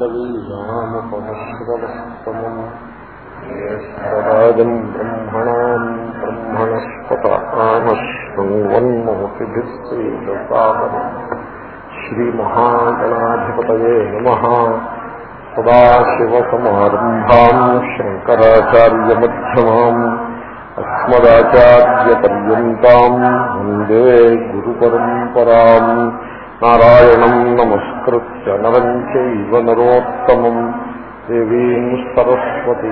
कवीनामुपमश्रवस्तमम् ज्येष्ठराजम् ब्रह्मणाम् ब्रह्मणस्पत आमशृण्वन्मोतिभिः श्रीदसादनम् श्रीमहागणाधिपतये नमः सदाशिवसमारम्भाम् शङ्कराचार्यमध्यमाम् अस्मदाचार्यपर्यन्ताम् वन्दे गुरुपरम्पराम् నారాయణం నమస్కృత్య నరం చైవ నరోత్తమం దేవీం సరస్వతీ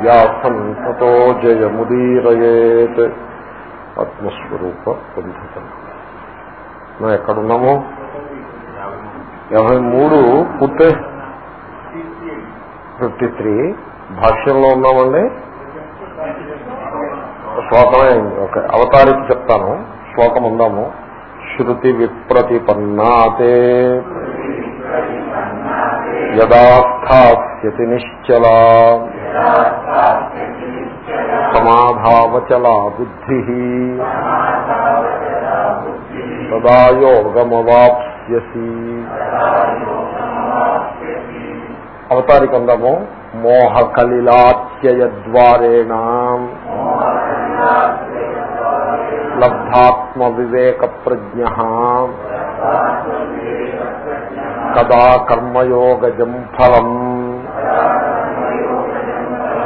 వ్యాసం తతో జయముదీరయేత్ ఆత్మస్వరూప బంధుతం మనం ఎక్కడున్నాము? యాభై మూడు పుట్టే? Fifty three. భాష్యంలో ఉన్నామండి? శ్లోకమే. ఓకే. అవతారికి చెప్తాను. శ్లోకం ఉందాము శృతి విప్రతిపన్నాతే యదాస్థాస్యతి నిశ్చలా సమాధావచలా బుద్ధి తదా యోగమవాప్స్యసి అవతారికందము మోహకలిలాత్యయద్వారేణ లబ్ధాత్మ వివేక ప్రజ్ఞ కదా కర్మయోగజం ఫలం.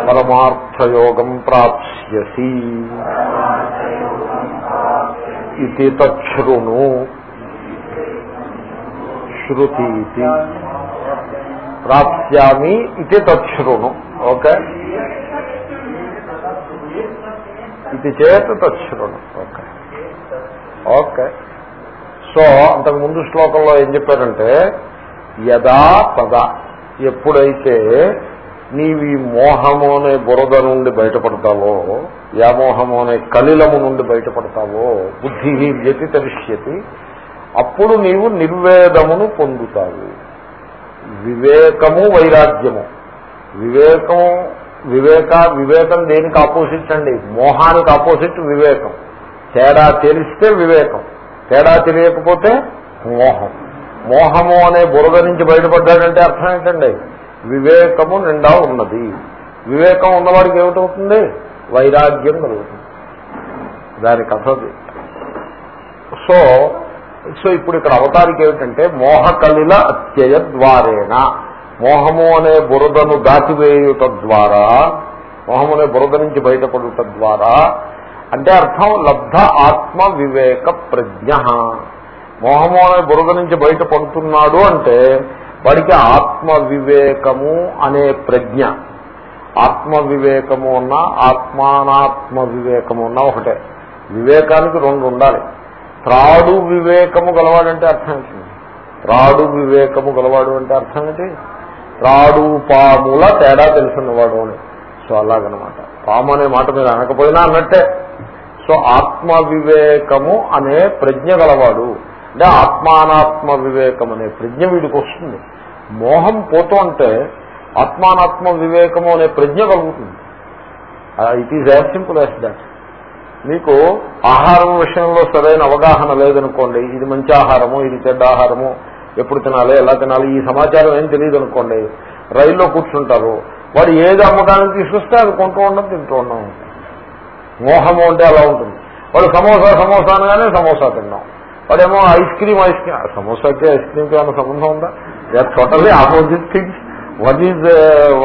పరమార్థయోగం ప్రాప్స్యసి. ఇది తృణు శృతి ప్రాప్స్యామి ఇది తృణు ఓకే? ఇది చేత తృణు ఓకే. ఓకే. సో అంతకు ముందు శ్లోకంలో ఏం చెప్పారంటే యదా పద. ఎప్పుడైతే నీవి మోహము అనే బురద నుండి బయటపడతావో వ్యామోహము అనే కలిలము నుండి బయటపడతావో బుద్ధి వ్యతి తరిష్యతి అప్పుడు నీవు నిర్వేదమును పొందుతావు. వివేకము వైరాగ్యము. వివేకం వివేక వివేకం దేనికి ఆపోజిట్ అండి? మోహానికి ఆపోజిట్ వివేకం. తేడా తెలిస్తే వివేకం. తేడా తెలియకపోతే మోహం. మోహము అనే బురద నుంచి బయటపడ్డాడంటే అర్థం ఏంటండి? వివేకము నిండా ఉన్నది. వివేకం ఉన్నవాడికి ఏమిటవుతుంది? వైరాగ్యం కలుగుతుంది. దాని కథది సో సో ఇప్పుడు ఇక్కడ అవతారికి ఏమిటంటే మోహకలిల అత్యయ ద్వారేణ. మోహము అనే బురదను దాటివేయుట ద్వారా మోహము అనే బురద నుంచి బయటపడుట ద్వారా అంటే అర్థం లబ్ధ ఆత్మ వివేక ప్రజ్ఞ. మోహము అనే బురద నుంచి బయటపడుతున్నాడు అంటే వాడికి ఆత్మ వివేకము అనే ప్రజ్ఞ. ఆత్మ వివేకము ఉన్న ఆత్మానాత్మ వివేకము అన్నా ఒకటే. వివేకానికి రెండు ఉండాలి. త్రాడు వివేకము గలవాడంటే అర్థం ఏంటి? త్రాడు వివేకము గలవాడు అంటే అర్థం ఏంటి? త్రాడు పాముల తేడా తెలుసున్నవాడు అని. సో అలాగనమాట. పాము అనే మాట మీరు అనకపోయినా అన్నట్టే. సో ఆత్మ వివేకము అనే ప్రజ్ఞ గలవాడు. అంటే ఆత్మానాత్మ వివేకం అనే ప్రజ్ఞ వీడికి వస్తుంది. మోహం పోతూ ఉంటే ఆత్మానాత్మ వివేకము అనే ప్రజ్ఞ కలుగుతుంది. It is as simple as that మీకు ఆహారం విషయంలో సరైన అవగాహన లేదనుకోండి ఇది మంచి ఆహారము ఇది చెడ్డ ఆహారము ఎప్పుడు తినాలి ఎలా తినాలి ఈ సమాచారం ఏం తెలియదు అనుకోండి రైల్లో కూర్చుంటారు. వాడు ఏది అమ్మకానికి తీసుకొస్తే అది కొంటూ ఉండడం తింటూ ఉండడం మోహము అంటే అలా ఉంటుంది. వాడు సమోసా సమోసా అనగానే సమోసా తిన్నాం. వాడేమో ఐస్ క్రీమ్ ఐస్ క్రీమ్. సమోసాకి ఐస్ క్రీమ్కి ఏమైనా సంబంధం ఉందా? They totally opposite things one is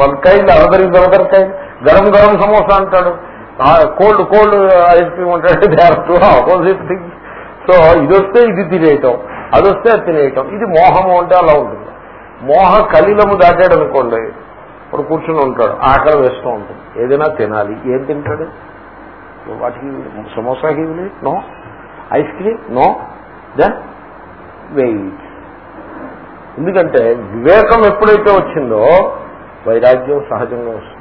one kind other is other kind garam గరం సమోసా అంటాడు. కోల్డ్ కోల్డ్ ఐస్ క్రీమ్ అంటాడు. They are two opposite things so ఇది వస్తే ఇది తినేయటం అది వస్తే అది తినేయటం. ఇది మోహము అంటే అలా ఉంటుంది. మోహ కలిలము దాటాడు అనుకోండి ఇప్పుడు కూర్చుని ఉంటాడు ఆకలి వేస్తూ ఉంటుంది. ఏదైనా తినాలి. ఏం తింటాడు? వాటికి samosa హీవులి? No. Ice cream? No. Then wait. ఎందుకంటే వివేకం ఎప్పుడైతే వచ్చిందో వైరాగ్యం సహజంగా వస్తుంది.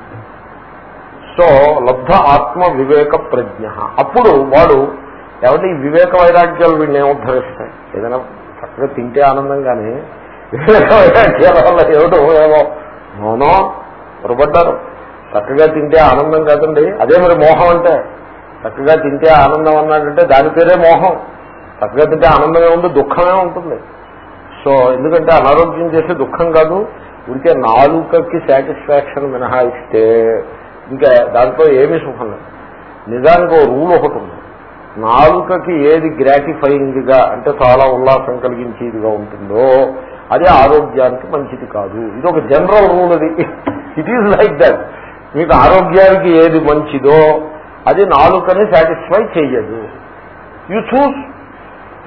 సో లబ్ధ ఆత్మ వివేక ప్రజ్ఞ. అప్పుడు వాడు ఎవరి వివేక వైరాగ్యాలు వీడిని ఏముద్ధరిస్తాయి ఏదైనా చక్కగా తింటే ఆనందం కానీ వివేక వైరాగ్యాల వల్ల ఏమిటో ఏమో. నోనో పొరపడ్డారు చక్కగా తింటే ఆనందం కాదండి. అదే మరి మోహం అంటే. చక్కగా తింటే ఆనందం అన్నాడంటే దాని పేరే మోహం. చక్కగా తింటే ఆనందమే ఉంది దుఃఖమే ఉంటుంది. సో ఎందుకంటే అనారోగ్యం చేసే దుఃఖం కాదు. ఉంటే నాలుకకి సాటిస్ఫాక్షన్ మినహాయిస్తే. ఇంకా దాంట్లో ఏమీ సుఖం లేదు. నిజానికి ఓ రూల్ ఒకటి ఉంది. నాలుకకి ఏది గ్రాటిఫైయింగ్గా అంటే చాలా ఉల్లాసం కలిగించేదిగా ఉంటుందో అది ఆరోగ్యానికి మంచిది కాదు. ఇది ఒక జనరల్ రూల్ అది. ఇట్ ఈజ్ లైక్ దట్ మీకు ఆరోగ్యానికి ఏది మంచిదో అది నాలుకని సాటిస్ఫై చేయదు. యూ చూస్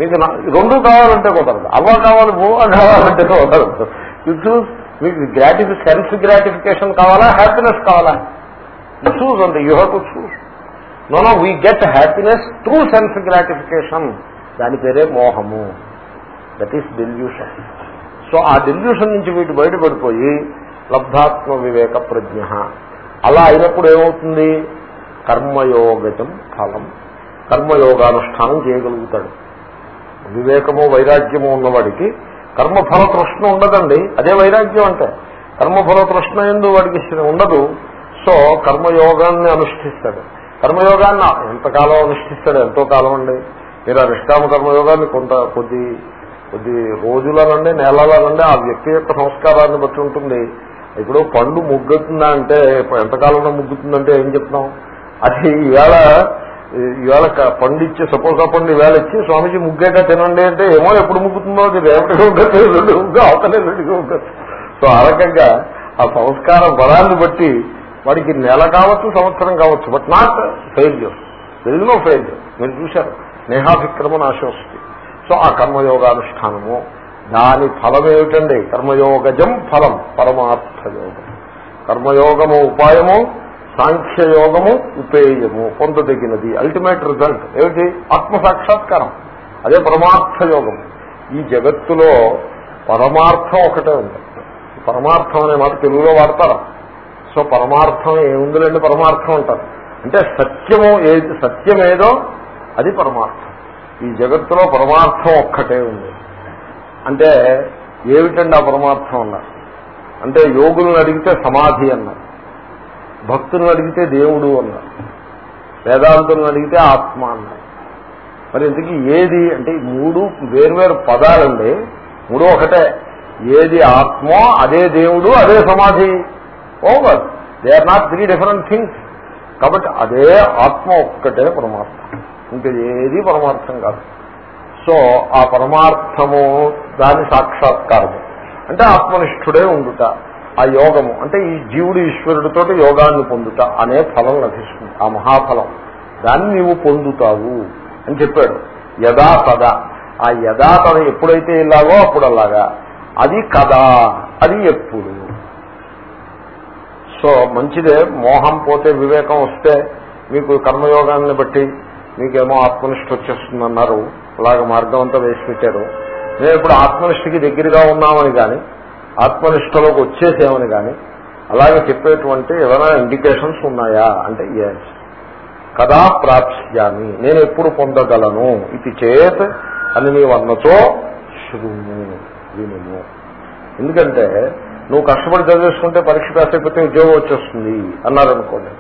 మీకు రెండు కావాలంటే కుదరదు. అవ్వ కావాలి బువ్వ కావాలంటే కుదరదు. యూ చూస్ మీకు గ్రాటిఫి సెల్ఫ్ గ్రాటిఫికేషన్ కావాలా హ్యాపీనెస్ కావాలా? యూ చూస్ అంటే you have to choose no no we get happiness through self gratification దాని పేరే మోహము. దట్ ఈస్ డెల్యూషన్ సో ఆ డెల్యూషన్ నుంచి వీటి బయటపడిపోయి లబ్ధాత్మ వివేక ప్రజ్ఞ. అలా అయినప్పుడు ఏమవుతుంది? కర్మయోగజం ఫలం. కర్మయోగానుష్ఠానం చేయగలుగుతాడు. వివేకము వైరాగ్యము ఉన్నవాడికి కర్మఫల తృష్ణ ఉండదండి. అదే వైరాగ్యం అంటే. కర్మఫల తృష్ణ ఎందు వాడికి ఉండదు. సో కర్మయోగాన్ని అనుష్ఠిస్తాడు. కర్మయోగాన్ని ఎంతకాలం అనుష్ఠిస్తాడు ఎంతో కాలం అండి. మీరు ఆ నిష్కామ కర్మయోగాన్ని కొంత కొద్ది కొద్ది రోజులనండి నెలలనండి ఆ వ్యక్తి యొక్క సంస్కారాన్ని బట్టి ఉంటుంది. ఇప్పుడు పండు ముగ్గుతుందా అంటే ఎంతకాలంలో ముగ్గుతుందంటే ఏం చెప్తున్నాం అది ఈవేళ ఈవేళ పండు ఇచ్చి సపోజ్ ఆ పండు ఈవేళ ఇచ్చి స్వామీజీ ముగ్గాక తినండి అంటే ఏమో ఎప్పుడు ముగ్గుతుందో అది రేపటిగా ఉగ్గదు ఎల్లుండి ఉగ్గ అవతల సో ఆ రకంగా ఆ సంస్కార బలాన్ని బట్టి వాడికి నెల కావచ్చు సంవత్సరం కావచ్చు బట్ నాట్ ఫెయిల్యూర్ తెలియదు నో ఫెయిల్యూర్ మీరు చూశారు. నేహాభిక్రమ నాశోస్తి సో ఆ కర్మయోగానుష్ఠానము దాని ఫలం ఏమిటండి? కర్మయోగజం ఫలం పరమార్థయోగం. కర్మయోగము ఉపాయము సాంఖ్యయోగము ఉపేయము పొందదగినది. అల్టిమేట్ రిజల్ట్ ఏమిటి? ఆత్మ సాక్షాత్కారం అదే పరమార్థయోగం. ఈ జగత్తులో పరమార్థం ఒకటే ఉంది. పరమార్థం అనే మాట తెలుగులో వాడతారు? సో పరమార్థం ఏముందిలేండి పరమార్థం అంటారు. అంటే సత్యము ఏది సత్యమేదో అది పరమార్థం. ఈ జగత్తులో పరమార్థం ఒక్కటే ఉంది. అంటే ఏమిటండి ఆ పరమార్థం అన్నారు. అంటే యోగులను అడిగితే సమాధి అన్నారు. భక్తులను అడిగితే దేవుడు అన్నారు. వేదాంతులను అడిగితే ఆత్మ అన్నారు. మరి ఇంతకీ ఏది అంటే మూడు వేర్వేరు పదాలండి. మూడు ఒకటే. ఏది ఆత్మో అదే దేవుడు అదే సమాధి. Over they are not three different things కాబట్టి అదే ఆత్మ ఒక్కటే పరమార్థం. ఇంకా ఏది పరమార్థం కాదు. సో ఆ పరమార్థము దాని సాక్షాత్కారము. అంటే ఆత్మనిష్ఠుడే ఉండుట ఆ యోగము. అంటే ఈ జీవుడు ఈశ్వరుడితో యోగాన్ని పొందుట అనే ఫలం లభిస్తుంది. ఆ మహాఫలం. దాన్ని నీవు పొందుతావు అని చెప్పాడు. యదా తదా. ఆ యదా తద ఎప్పుడైతే ఇలాగో అప్పుడు అలాగా. అది కదా. అది ఎప్పుడు? సో మంచిదే మోహం పోతే వివేకం వస్తే మీకు కర్మయోగాన్ని బట్టి మీకేమో ఆత్మనిష్ట వచ్చేస్తుందన్నారు. అలాగ మార్గం అంతా వేసి పెట్టారు మేము ఇప్పుడు ఆత్మనిష్టకి దగ్గరగా ఉన్నామని కానీ ఆత్మనిష్టలోకి వచ్చేసేమని కానీ అలాగే చెప్పేటువంటి ఏమైనా ఇండికేషన్స్ ఉన్నాయా? అంటే ఎస్ కదా ప్రాప్స్యామి నేను ఎప్పుడు పొందగలను? ఇది చేత్ అని నీ వన్నతో శృణు వినుము. ఎందుకంటే నువ్వు కష్టపడి చదివేసుకుంటే పరీక్ష పాస్ అయిపోతే ఉద్యోగం వచ్చేస్తుంది అన్నారనుకోండి.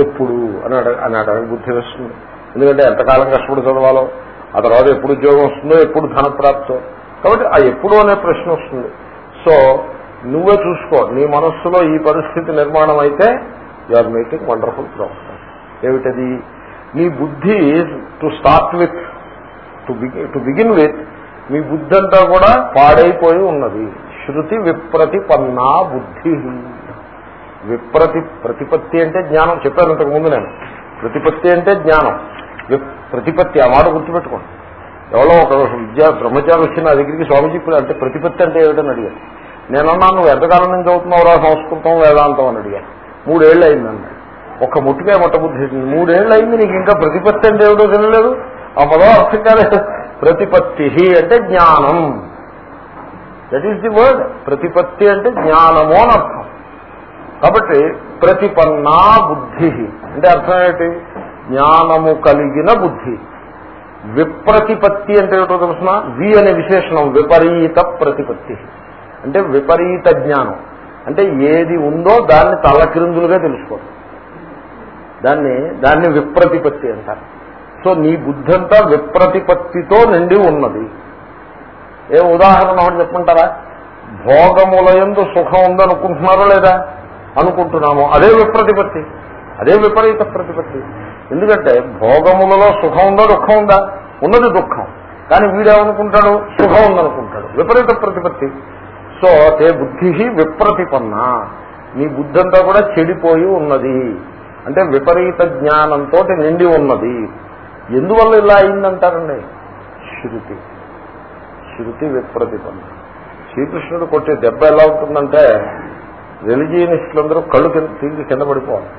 ఎప్పుడు? అని అడగ అని అడగ బుద్ధి వస్తుంది. ఎందుకంటే ఎంతకాలం కష్టపడి చదవాలో? ఆ తర్వాత ఎప్పుడు ఉద్యోగం వస్తుందో ఎప్పుడు ధనప్రాప్తో? కాబట్టి ఆ ఎప్పుడు అనే ప్రశ్న వస్తుంది. సో నువ్వే చూసుకో. నీ మనస్సులో ఈ పరిస్థితి నిర్మాణం అయితే you are making wonderful progress ఏమిటది? నీ బుద్ధి to start with to to begin with మీ బుద్ధి అంతా కూడా పాడైపోయి ఉన్నది. శృతి విప్రతిపన్నా బుద్ధి. విప్రతి ప్రతిపత్తి అంటే జ్ఞానం. చెప్పాను ఇంతకు ముందు నేను. ప్రతిపత్తి అంటే జ్ఞానం. ప్రతిపత్తి ఆ మాట గుర్తుపెట్టుకోండి. ఎవరో ఒక విద్యా బ్రహ్మచారి వచ్చి నా దగ్గరికి స్వామిజీ ఇప్పుడు అంటే ప్రతిపత్తి అంటే ఏమిటని అడిగాను నేనన్నా నువ్వు ఎంతకాలం నుంచి చదువుతున్నావురా సంస్కృతం వేదాంతం? అని అడిగాను మూడేళ్ళు అయిందన్నాడు ఒక ముట్టుకే మొట్టబుద్ధి మూడేళ్ళు అయింది నీకు ఇంకా ప్రతిపత్తి అంటే ఏమిటో తెలియలేదు? ఆ పదం అర్థం కాలేదు. ప్రతిపత్తి అంటే జ్ఞానం. దట్ ఈస్ ది వర్డ్ ప్రతిపత్తి అంటే జ్ఞానము అని అర్థం. కాబట్టి ప్రతిపన్నా బుద్ధి. అంటే అర్థం ఏంటి? జ్ఞానము కలిగిన బుద్ధి. విప్రతిపత్తి అంటే ఏమిటో తెలుసిన? వి అనే విశేషణం విపరీత ప్రతిపత్తి. అంటే విపరీత జ్ఞానం. అంటే ఏది ఉందో దాన్ని తలక్రిందులుగా తెలుసుకోవడం. దాన్ని దాన్ని విప్రతిపత్తి అంటారు. సో నీ బుద్ధి అంతా విప్రతిపత్తితో నిండి ఉన్నది. ఏ ఉదాహరణ ఒకటి చెప్పమంటారా? భోగములయందు సుఖం ఉందనుకుంటున్నారో లేదా? అనుకుంటున్నాము. అదే విప్రతిపత్తి. అదే విపరీత ప్రతిపత్తి. ఎందుకంటే భోగములలో సుఖం ఉందా దుఃఖం ఉందా? ఉన్నది దుఃఖం. కానీ వీడేమనుకుంటాడు? సుఖం ఉందనుకుంటాడు. విపరీత ప్రతిపత్తి. సో తే బుద్ధి విప్రతిపన్న. నీ బుద్ధి అంతా కూడా చెడిపోయి ఉన్నది. అంటే విపరీత జ్ఞానంతో నిండి ఉన్నది. ఎందువల్ల ఇలా అయిందంటారండి? శృతి. శృతి విప్రతిపన్న శ్రీకృష్ణుడు కొట్టే దెబ్బ ఎలా ఉంటుందంటే రిలిజియనిస్టులందరూ కళ్ళు తిరిగి కింద పడిపోవాలి.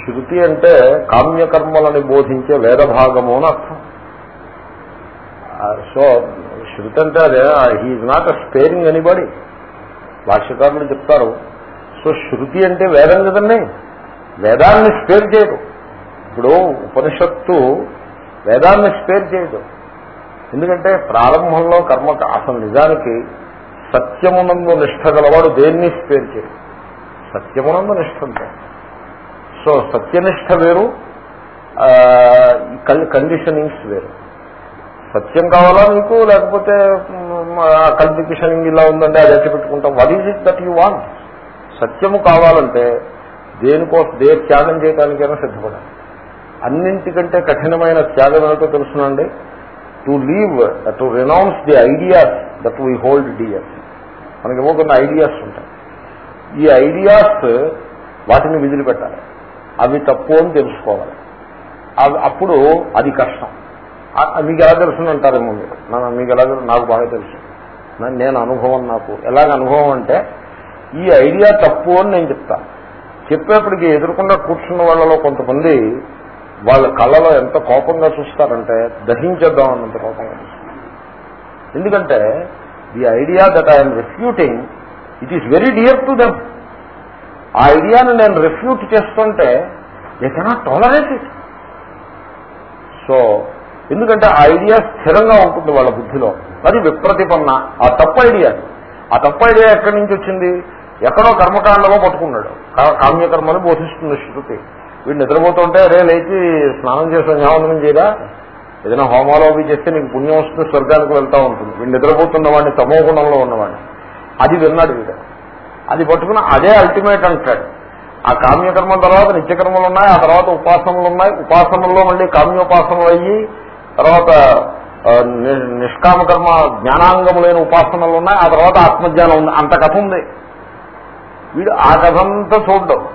శృతి అంటే కామ్యకర్మలని బోధించే వేదభాగము అని అర్థం. సో శృతి అంటే అదే he's not a sparing anybody భాష్యకారులు చెప్తారు సో శృతి అంటే వేదం కదండి? వేదాన్ని స్పేర్ చేయదు. ఇప్పుడు ఉపనిషత్తు వేదాన్ని స్పేర్ చేయదు. ఎందుకంటే ప్రారంభంలో కర్మ అసలు నిజానికి సత్యమునందు నిష్ట గలవాడు దేన్ని స్పేర్ చేయడు? సత్యమునందు నిష్ట ఉంటాడు. సో సత్యనిష్ట వేరు కండిషనింగ్స్ వేరు. సత్యం కావాలా నీకు? లేకపోతే కండిషనింగ్ ఇలా ఉందంటే అది ఎట్టి పెట్టుకుంటాం? What is it that you want సత్యము కావాలంటే దేనికోసం దే త్యాగం చేయడానికైనా సిద్ధపడాలి. అన్నింటికంటే కఠినమైన త్యాగం ఏమిటో తెలుసునండి? To leave to renounce the ideas that we hold dear మనకేమో కొన్ని ఐడియాస్ ఉంటాయి. ఈ ఐడియాస్ వాటిని విదిలిపెట్టాలి. అవి తప్పు అని తెలుసుకోవాలి. అప్పుడు అది కష్టం. మీకు ఎలా తెలుసునంటారేమో మీరు? మీకు ఎలా నాకు బాగా తెలుసు. నేను అనుభవం నాకు. ఎలాగ అనుభవం అంటే ఈ ఐడియా తప్పు అని నేను చెప్తాను. చెప్పేప్పటికి ఎదుర్కొన్న కూర్చున్న వాళ్ళలో కొంతమంది వాళ్ళ కళ్ళలో ఎంత కోపంగా చూస్తారంటే దహించేద్దాం అన్నంత కోపంగా చూస్తారు. ఎందుకంటే the idea that I'm refuting it is very dear to them ఆ ఐడియాను నేను రిఫ్యూట్ చేస్తుంటే they cannot tolerate it so ఎందుకంటే ఆ ఐడియా స్థిరంగా ఉంటుంది వాళ్ళ బుద్ధిలో. అది విప్రతిపన్న ఆ తప్పు ఐడియా ఆ తప్పు ఐడియా ఎక్కడి నుంచి వచ్చింది? ఎక్కడో కర్మకాండలో పట్టుకున్నాడు. కామ్యకర్మని బోధిస్తుంది శృతి. వీడు నిద్రపోతుంటే అరే లేచి స్నానం చేసి సంధ్యావందనం చేయరా? ఏదైనా హోమాలో అవి చేస్తే నీకు పుణ్యం వస్తుంది స్వర్గానికి వెళ్తా ఉంటుంది. వీడు నిద్రపోతున్న వాడిని తమో గుణంలో ఉన్నవాడిని. అది విన్నాడు వీడు. అది పట్టుకుని అదే అల్టిమేట్ అంటాడు. ఆ కామ్యకర్మల తర్వాత నిత్యకర్మలు ఉన్నాయి ఆ తర్వాత ఉపాసనలు ఉన్నాయి. ఉపాసనల్లో మళ్ళీ కామ్యోపాసనలు అయ్యి తర్వాత నిష్కామకర్మ జ్ఞానాంగములైన ఉపాసనలు ఉన్నాయి ఆ తర్వాత ఆత్మజ్ఞానం ఉంది. అంత కథ ఉంది. వీడు ఆ కథ అంతా చూడడం.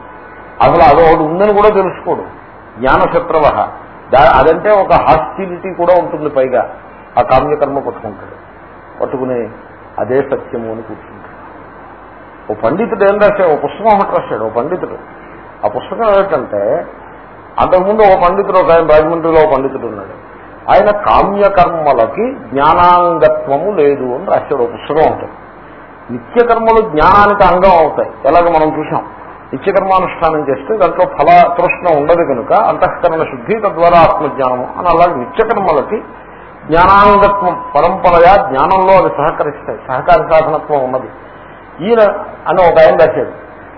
అసలు అదొకటి ఉందని కూడా తెలుసుకోడు. జ్ఞానశత్రవ అదంటే ఒక హాస్టిలిటీ కూడా ఉంటుంది పైగా. ఆ కామ్యకర్మ పట్టుకుంటాడు పట్టుకుని అదే సత్యము అని కూర్చుంటాడు. ఓ పండితుడు ఏం రాశాడు? ఓ పుస్తకం ఒకటి రాశాడు ఓ పండితుడు. ఆ పుస్తకం ఏంటంటే అంతకుముందు ఒక పండితుడు ఒక ఆయన రాజమండ్రిలో ఒక పండితుడు ఉన్నాడు. ఆయన కామ్యకర్మలకి జ్ఞానాంగత్వము లేదు అని రాశాడు. ఒక పుస్తకం ఉంటుంది నిత్యకర్మలు జ్ఞానానికి అంగం అవుతాయి. ఎలాగ మనం చూసాం నిత్యకర్మానుష్ఠానం చేస్తే దాంట్లో ఫల తృష్ణ ఉండదు కనుక అంతఃకరణ శుద్ధి తద్వారా ఆత్మజ్ఞానము అని అలాగే నిత్యకర్మలకి జ్ఞానాంగత్వం పరంపరయా జ్ఞానంలో అవి సహకరిస్తాయి సహకార సాధనత్వం ఉన్నది. ఈయన అని ఒక ఆయన రాశాడు.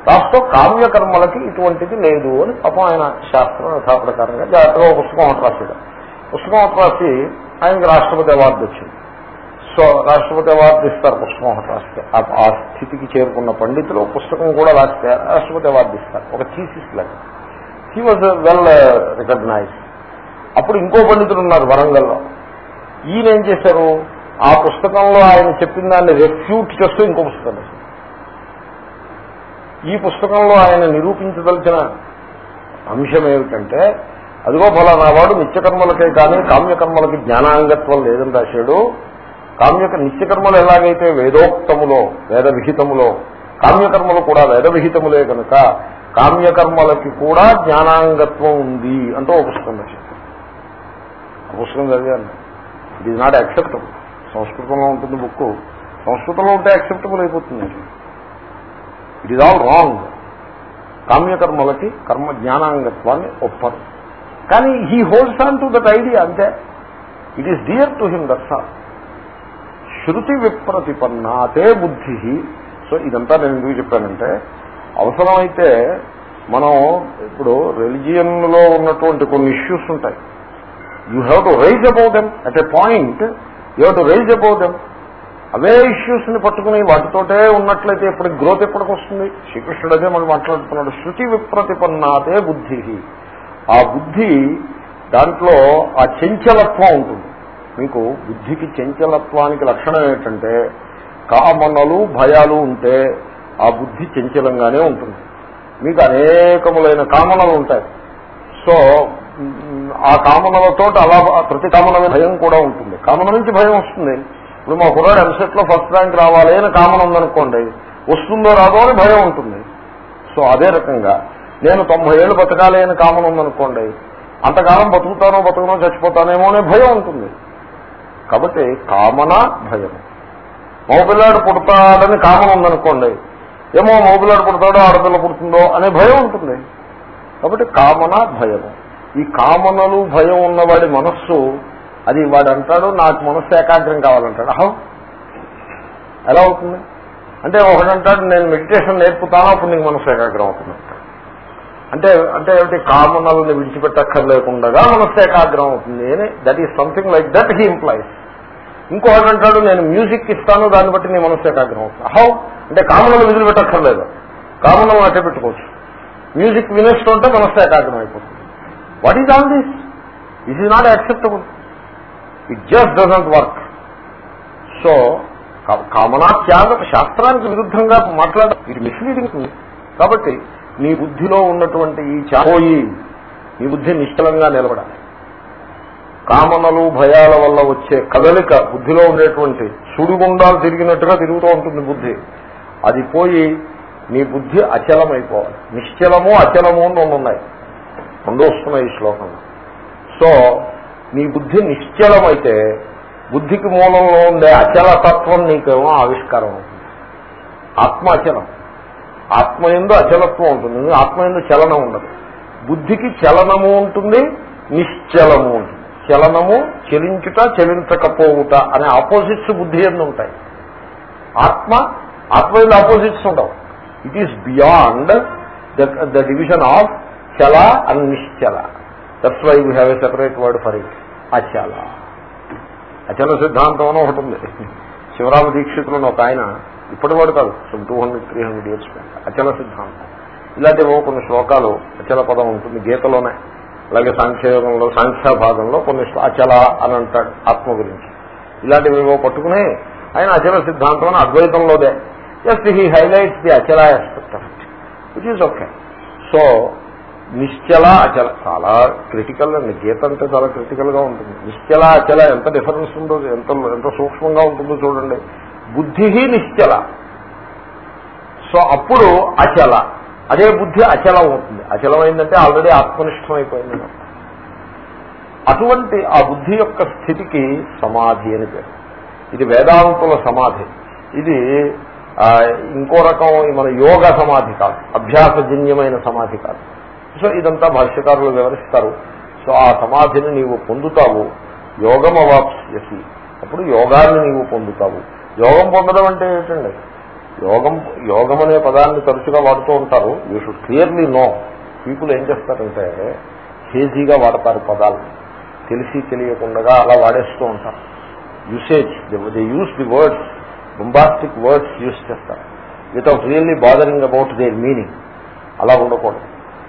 రాష్ట్ర కామ్యకర్మలకి ఇటువంటిది లేదు అని పాపం ఆయన శాస్త్రం యథాప్రకారంగా జాగ్రత్తగా పుస్తకం ఒకటి రాశాడు. పుస్తకం ఒకటి రాసి ఆయనకి రాష్ట్రపతి అవార్డు వచ్చింది. సో రాష్ట్రపతి అవార్డు ఇస్తారు పుస్తకం ఒకటి రాస్తే ఆ స్థితికి చేరుకున్న పండితులు పుస్తకం కూడా రాస్తే రాష్ట్రపతి అవార్డు ఇస్తారు. ఒక థీసిస్ లాగా. హీ వాజ్ వెల్ రికగ్నైజ్ అప్పుడు ఇంకో పండితులు ఉన్నారు వరంగల్లో. ఈయన ఏం చేశారు? ఆ పుస్తకంలో ఆయన చెప్పిన దాన్ని రెఫ్యూట్ చేస్తూ ఇంకో పుస్తకం ఈ పుస్తకంలో ఆయన నిరూపించదలిచిన అంశం ఏమిటంటే అదిగో ఫలానా వాడు నిత్యకర్మలకే కానీ కామ్యకర్మలకి జ్ఞానాంగత్వం లేదని రాశాడు. కామ్యక నిత్యకర్మలు ఎలాగైతే వేదోక్తములో వేద విహితములో కామ్యకర్మలు కూడా వేద విహితములే కనుక కామ్యకర్మలకి కూడా జ్ఞానాంగత్వం ఉంది అంటూ ఒక పుస్తకం రాశాడు ఆ పుస్తకం చదివాను. ఇట్ ఈజ్ నాట్ యాక్సెప్టబుల్ సంస్కృతంలో ఉంటుంది బుక్ సంస్కృతంలో ఉంటే యాక్సెప్టబుల్ అయిపోతుంది. ఇట్ ఈజ్ ఆల్ రాంగ్ కామ్యకర్మలకి కర్మ జ్ఞానాంగత్వాన్ని ఒప్పరు. కానీ he holds on to that idea అంతే it is dear to him that's sir శృతి విప్రతిపన్నాతే బుద్ధి. సో ఇదంతా నేను ఎందుకు చెప్పానంటే అవసరమైతే మనం ఇప్పుడు రిలిజియన్లో ఉన్నటువంటి కొన్ని ఇష్యూస్ ఉంటాయి. You have to rise about them at a point you have to rise about them అవే ఇష్యూస్ని పట్టుకుని వాటితోటే ఉన్నట్లయితే ఇప్పుడు గ్రోత్ ఎప్పటికి వస్తుంది? శ్రీకృష్ణుడు అదే మనం మాట్లాడుతున్నాడు. శృతి విప్రతిపన్నాతే బుద్ధి. ఆ బుద్ధి దాంట్లో ఆ చెంచలత్వం ఉంటుంది. మీకు బుద్ధికి చంచలత్వానికి లక్షణం ఏంటంటే కామనలు భయాలు ఉంటే ఆ బుద్ధి చంచలంగానే ఉంటుంది. మీకు అనేకములైన కామనలు ఉంటాయి. సో ఆ కామనలతో అలా ప్రతి కామన భయం కూడా ఉంటుంది. కామన నుంచి భయం వస్తుంది. ఇప్పుడు మా కుర్రాడు ఎంసెట్లో ఫస్ట్ ర్యాంక్ రావాలి అని కామన్ ఉందనుకోండి వస్తుందో రాదో అని భయం ఉంటుంది. సో అదే రకంగా నేను తొంభై ఏళ్ళు బతకాలి అని కామన్ ఉందనుకోండి అంతకాలం బతుకుతానో బతుకునో చచ్చిపోతానేమో అనే భయం ఉంటుంది. కాబట్టి కామన భయం. మగపిల్లాడు పుడతాడని కామన్ ఉందనుకోండి ఏమో మగపిల్లాడు పుడతాడో ఆడపిల్ల పుడుతుందో అనే భయం ఉంటుంది. కాబట్టి కామన భయము ఈ కామనలు భయం ఉన్నవాడి మనస్సు అది వాడు అంటాడు నాకు మనస్సు ఏకాగ్రం కావాలంటాడు. హౌ ఎలా అవుతుంది? అంటే ఒకడంటాడు నేను మెడిటేషన్ నేర్పుతాను అప్పుడు నీకు మనస్సు ఏకాగ్రం అవుతుంది. అంటాడు. అంటే అంటే ఏమిటి? కామనల్ని విడిచిపెట్టక్కర్లేకుండా మనస్సు ఏకాగ్రం అవుతుంది అని that is something like that he implies ఇంకోటి అంటాడు నేను మ్యూజిక్ ఇస్తాను దాన్ని బట్టి నీ మనస్సు ఏకాగ్రం అవుతుంది హౌ అంటే కామనలు విధులు పెట్టక్కర్లేదు కామనలు అట్టే పెట్టుకోవచ్చు మ్యూజిక్ వినేస్తుంటే మనస్సు ఏకాగ్రం అయిపోతుంది what is all this this is not acceptable it just doesn't work so కామనా త్యాగం శాస్త్రానికి విరుద్ధంగా మాట్లాడ ఇది మిస్లీడింగ్ కాబట్టి నీ బుద్ధిలో ఉన్నటువంటి ఈ చాపోయి నీ బుద్ధి నిశ్చలంగా నిలబడాలి. కామనలు భయాల వల్ల వచ్చే కదలిక బుద్ధిలో ఉండేటువంటి సుడిగుండాలు తిరిగినట్టుగా తిరుగుతూ ఉంటుంది బుద్ధి. అది పోయి నీ బుద్ధి అచలమైపోవాలి. నిశ్చలము అచలము అని రెండు ఉన్నాయి. రెండు వస్తున్నాయి ఈ శ్లోకంలో. సో నీ బుద్ధి నిశ్చలమైతే బుద్ధికి మూలంలో ఉండే అచలతత్వం నీకేమో ఆవిష్కారం అవుతుంది. ఆత్మ అచలం ఆత్మ ఎందు అచలత్వం ఉంటుంది. ఆత్మ ఎందు చలనం ఉండదు. బుద్ధికి చలనము ఉంటుంది నిశ్చలము ఉంటుంది. చలనము చలించుట చలించకపోవుట అనే ఆపోజిట్స్ బుద్ధి ఎందు ఉంటాయి. ఆత్మ ఆత్మ ఎందు ఆపోజిట్స్ ఉండవు. It is beyond the division of చల and Nischala that's why we have a separate word for it అచల అచల సిద్ధాంతం అని ఒకటి ఉంది. శివరామ దీక్షితులను ఒక ఆయన ఇప్పటివాడు కాదు. Some two hundred three hundred years అచల సిద్ధాంతం. ఇలాంటివో కొన్ని శ్లోకాలు అచల పదం ఉంటుంది గీతలోనే. అలాగే సాంఖ్యయోగంలో సాంఖ్య భాగంలో కొన్ని అచల అని అంటాడు ఆత్మ గురించి. ఇలాంటివి పట్టుకుని ఆయన అచల సిద్ధాంతం అని అద్వైతంలోదే. Just he highlights the Achala aspect of it which is okay so నిశ్చల అచల చాలా క్రిటికల్ అండి. గీత అంటే చాలా క్రిటికల్గా ఉంటుంది. నిశ్చల అచల ఎంత డిఫరెన్స్ ఉందో ఎంత ఎంత సూక్ష్మంగా ఉంటుందో చూడండి. బుద్ధి నిశ్చల. సో అప్పుడు అచల. అదే బుద్ధి అచలం అవుతుంది. అచలమైందంటే ఆల్రెడీ ఆత్మనిష్టం అయిపోయింది అటువంటి ఆ బుద్ధి యొక్క స్థితికి సమాధి అని పేరు. ఇది వేదాంతుల సమాధి. ఇది ఇంకో రకం మన యోగ సమాధి కాదు. అభ్యాసజన్యమైన సమాధి కాదు. సో ఇదంతా భాష్యకారులు వివరిస్తారు. సో ఆ సమాధిని నీవు పొందుతావు. యోగం అవాప్స్యసి అప్పుడు యోగాన్ని నీవు పొందుతావు. యోగం పొందడం అంటే ఏంటండి? యోగం యోగం అనే పదాన్ని తరచుగా వాడుతూ ఉంటారు. You should clearly know people ఏం చేస్తారంటే హేజీగా వాడతారు పదాలు. తెలిసి తెలియకుండా అలా వాడేస్తూ ఉంటారు. Usage they use the words bombastic words use చేస్తారు. Without really bothering about their meaning అలా ఉండకూడదు.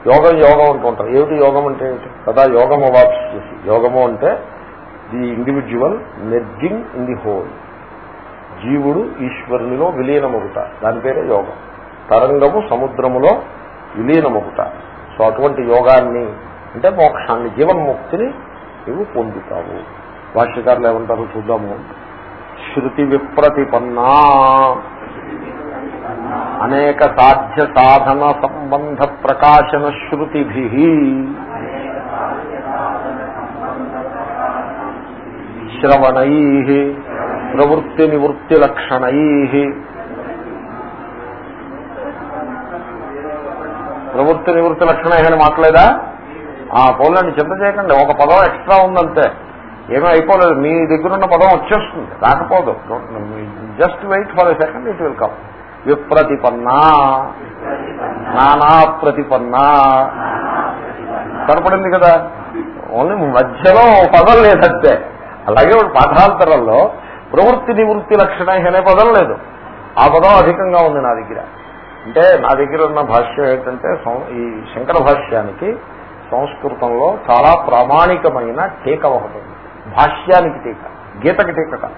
యోగం యోగం అంటూ ఉంటారు. ఏమిటి యోగం అంటే ఏమిటి కదా యోగం అవాప్స్ చేసి. యోగము అంటే the individual merging in the whole జీవుడు ఈశ్వరునిలో విలీనమగుట. దాని పేరే యోగం. తరంగము సముద్రములో విలీనమగుట. సో అటువంటి యోగాన్ని అంటే మోక్షాన్ని జీవన్ముక్తిని నువ్వు పొందుతావు. భాష్యకారులు ఏమంటారు చూద్దాము. శృతి విప్రతిపన్నా అనేక సాధ్య సాధన సంబంధ ప్రకాశన శృతిభి. శ్రవణై. ప్రవృత్తి నివృత్తి లక్షణై ప్రవృత్తి నివృత్తి లక్షణై అని మాట్లాడేదా ఆ పోలండి చింత చేయకండి ఒక పదం ఎక్స్ట్రా ఉందంతే. ఏమీ అయిపోలేదు మీ దగ్గరున్న పదం వచ్చేస్తుంది రాకపోదు. Just wait for a second it will come. విప్రతిపన్నా నానా ప్రతిపన్నా కనపడింది కదా? ఓన్లీ మధ్యలో పదం లేదంతే. అలాగే ఒక పాఠాంతరంలో ప్రవృత్తి నివృత్తి లక్షణ అనే పదం లేదు ఆ పదం అధికంగా ఉంది నా దగ్గర. అంటే నా దగ్గర ఉన్న భాష్యం ఏంటంటే ఈ శంకర భాష్యానికి సంస్కృతంలో చాలా ప్రామాణికమైన టీక ఒకటి భాష్యానికి టీక గీతకి టీక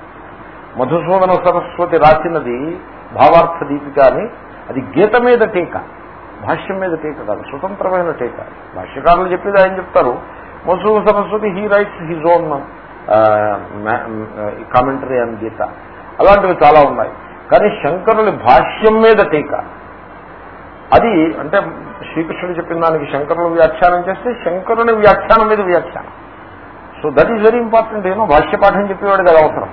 మధుసూదన సరస్వతి రాసినది భావార్థ దీపిక అని అది గీత మీద టీక భాష్యం మీద టీక కాదు స్వతంత్రమైన టీక. భాష్యకారులు చెప్పేది ఆయన చెప్తారు Madhusudana Saraswati he writes his own commentary అని గీత. అలాంటివి చాలా ఉన్నాయి. కానీ శంకరుని భాష్యం మీద టీక. అది అంటే శ్రీకృష్ణుడు చెప్పిన దానికి శంకరులు వ్యాఖ్యానం చేస్తే శంకరుని వ్యాఖ్యానం మీద వ్యాఖ్యానం. So that is very important ఏమో భాష్య పాఠం చెప్పేవాడు కదా అవసరం.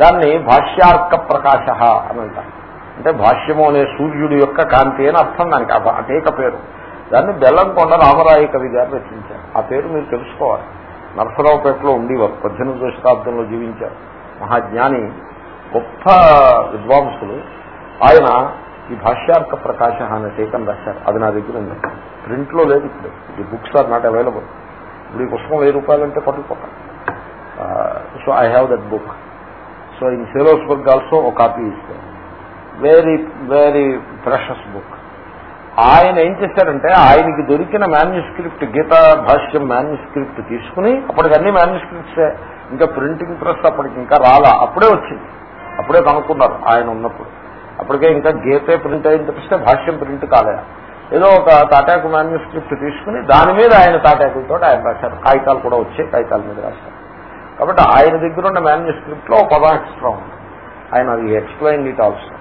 దాన్ని భాష్యార్క ప్రకాశ అని అంటారు. అంటే భాష్యము అనే సూర్యుడు యొక్క కాంతి అని అర్థం దానికి అనేక పేరు. దాన్ని బెల్లంకొండ రామరాయ కవి గారు రచించారు. ఆ పేరు మీరు తెలుసుకోవాలి. నరసరావుపేటలో ఉండేవారు పద్దెనిమిదో శతాబ్దంలో జీవించారు మహాజ్ఞాని గొప్ప విద్వాంసులు. ఆయన ఈ భాష్యార్థ ప్రకాశ అనే టీకం రాశారు. అది నా దగ్గర ఉంది. ప్రింట్లో లేదు ఇప్పుడు. ఈ బుక్స్ ఆర్ నాట్ అవైలబుల్. ఇప్పుడు ఈ పుస్తకం వెయ్యి రూపాయలంటే పట్టుకుపోతాను. So I have that book so in Salzburg also ఒక కాపీ ఇస్తాను వెరీ వెరీ ప్రెషస్ బుక్ ఆయన ఏం చేశారంటే ఆయనకి దొరికిన మాన్యుస్క్రిప్ట్ గీతా భాష్యం మాన్యుస్క్రిప్ట్ తీసుకుని అప్పటికన్నీ మాన్యుస్క్రిప్ట్సే ఇంకా ప్రింటింగ్ ప్రెస్ అప్పటికి ఇంకా రాలా. అప్పుడే వచ్చింది. అప్పుడే కనుక్కున్నారు ఆయన ఉన్నప్పుడు. అప్పటికే ఇంకా గీతే ప్రింట్ అయిన తప్పిస్తే భాష్యం ప్రింట్ కాలే. ఏదో ఒక తాటాకు మాన్యుస్క్రిప్ట్ తీసుకుని దాని మీద ఆయన తాటాకులతో ఆయన రాశారు. కాగితాలు కూడా వచ్చాయి కాగితాల మీద రాశారు. కాబట్టి ఆయన దగ్గర ఉన్న మాన్యుస్క్రిప్ట్లో ఒక ఎక్స్ట్రా ఉంది. ఆయన అది ఎక్స్ప్లెయిన్ ఇట్ ఆల్సో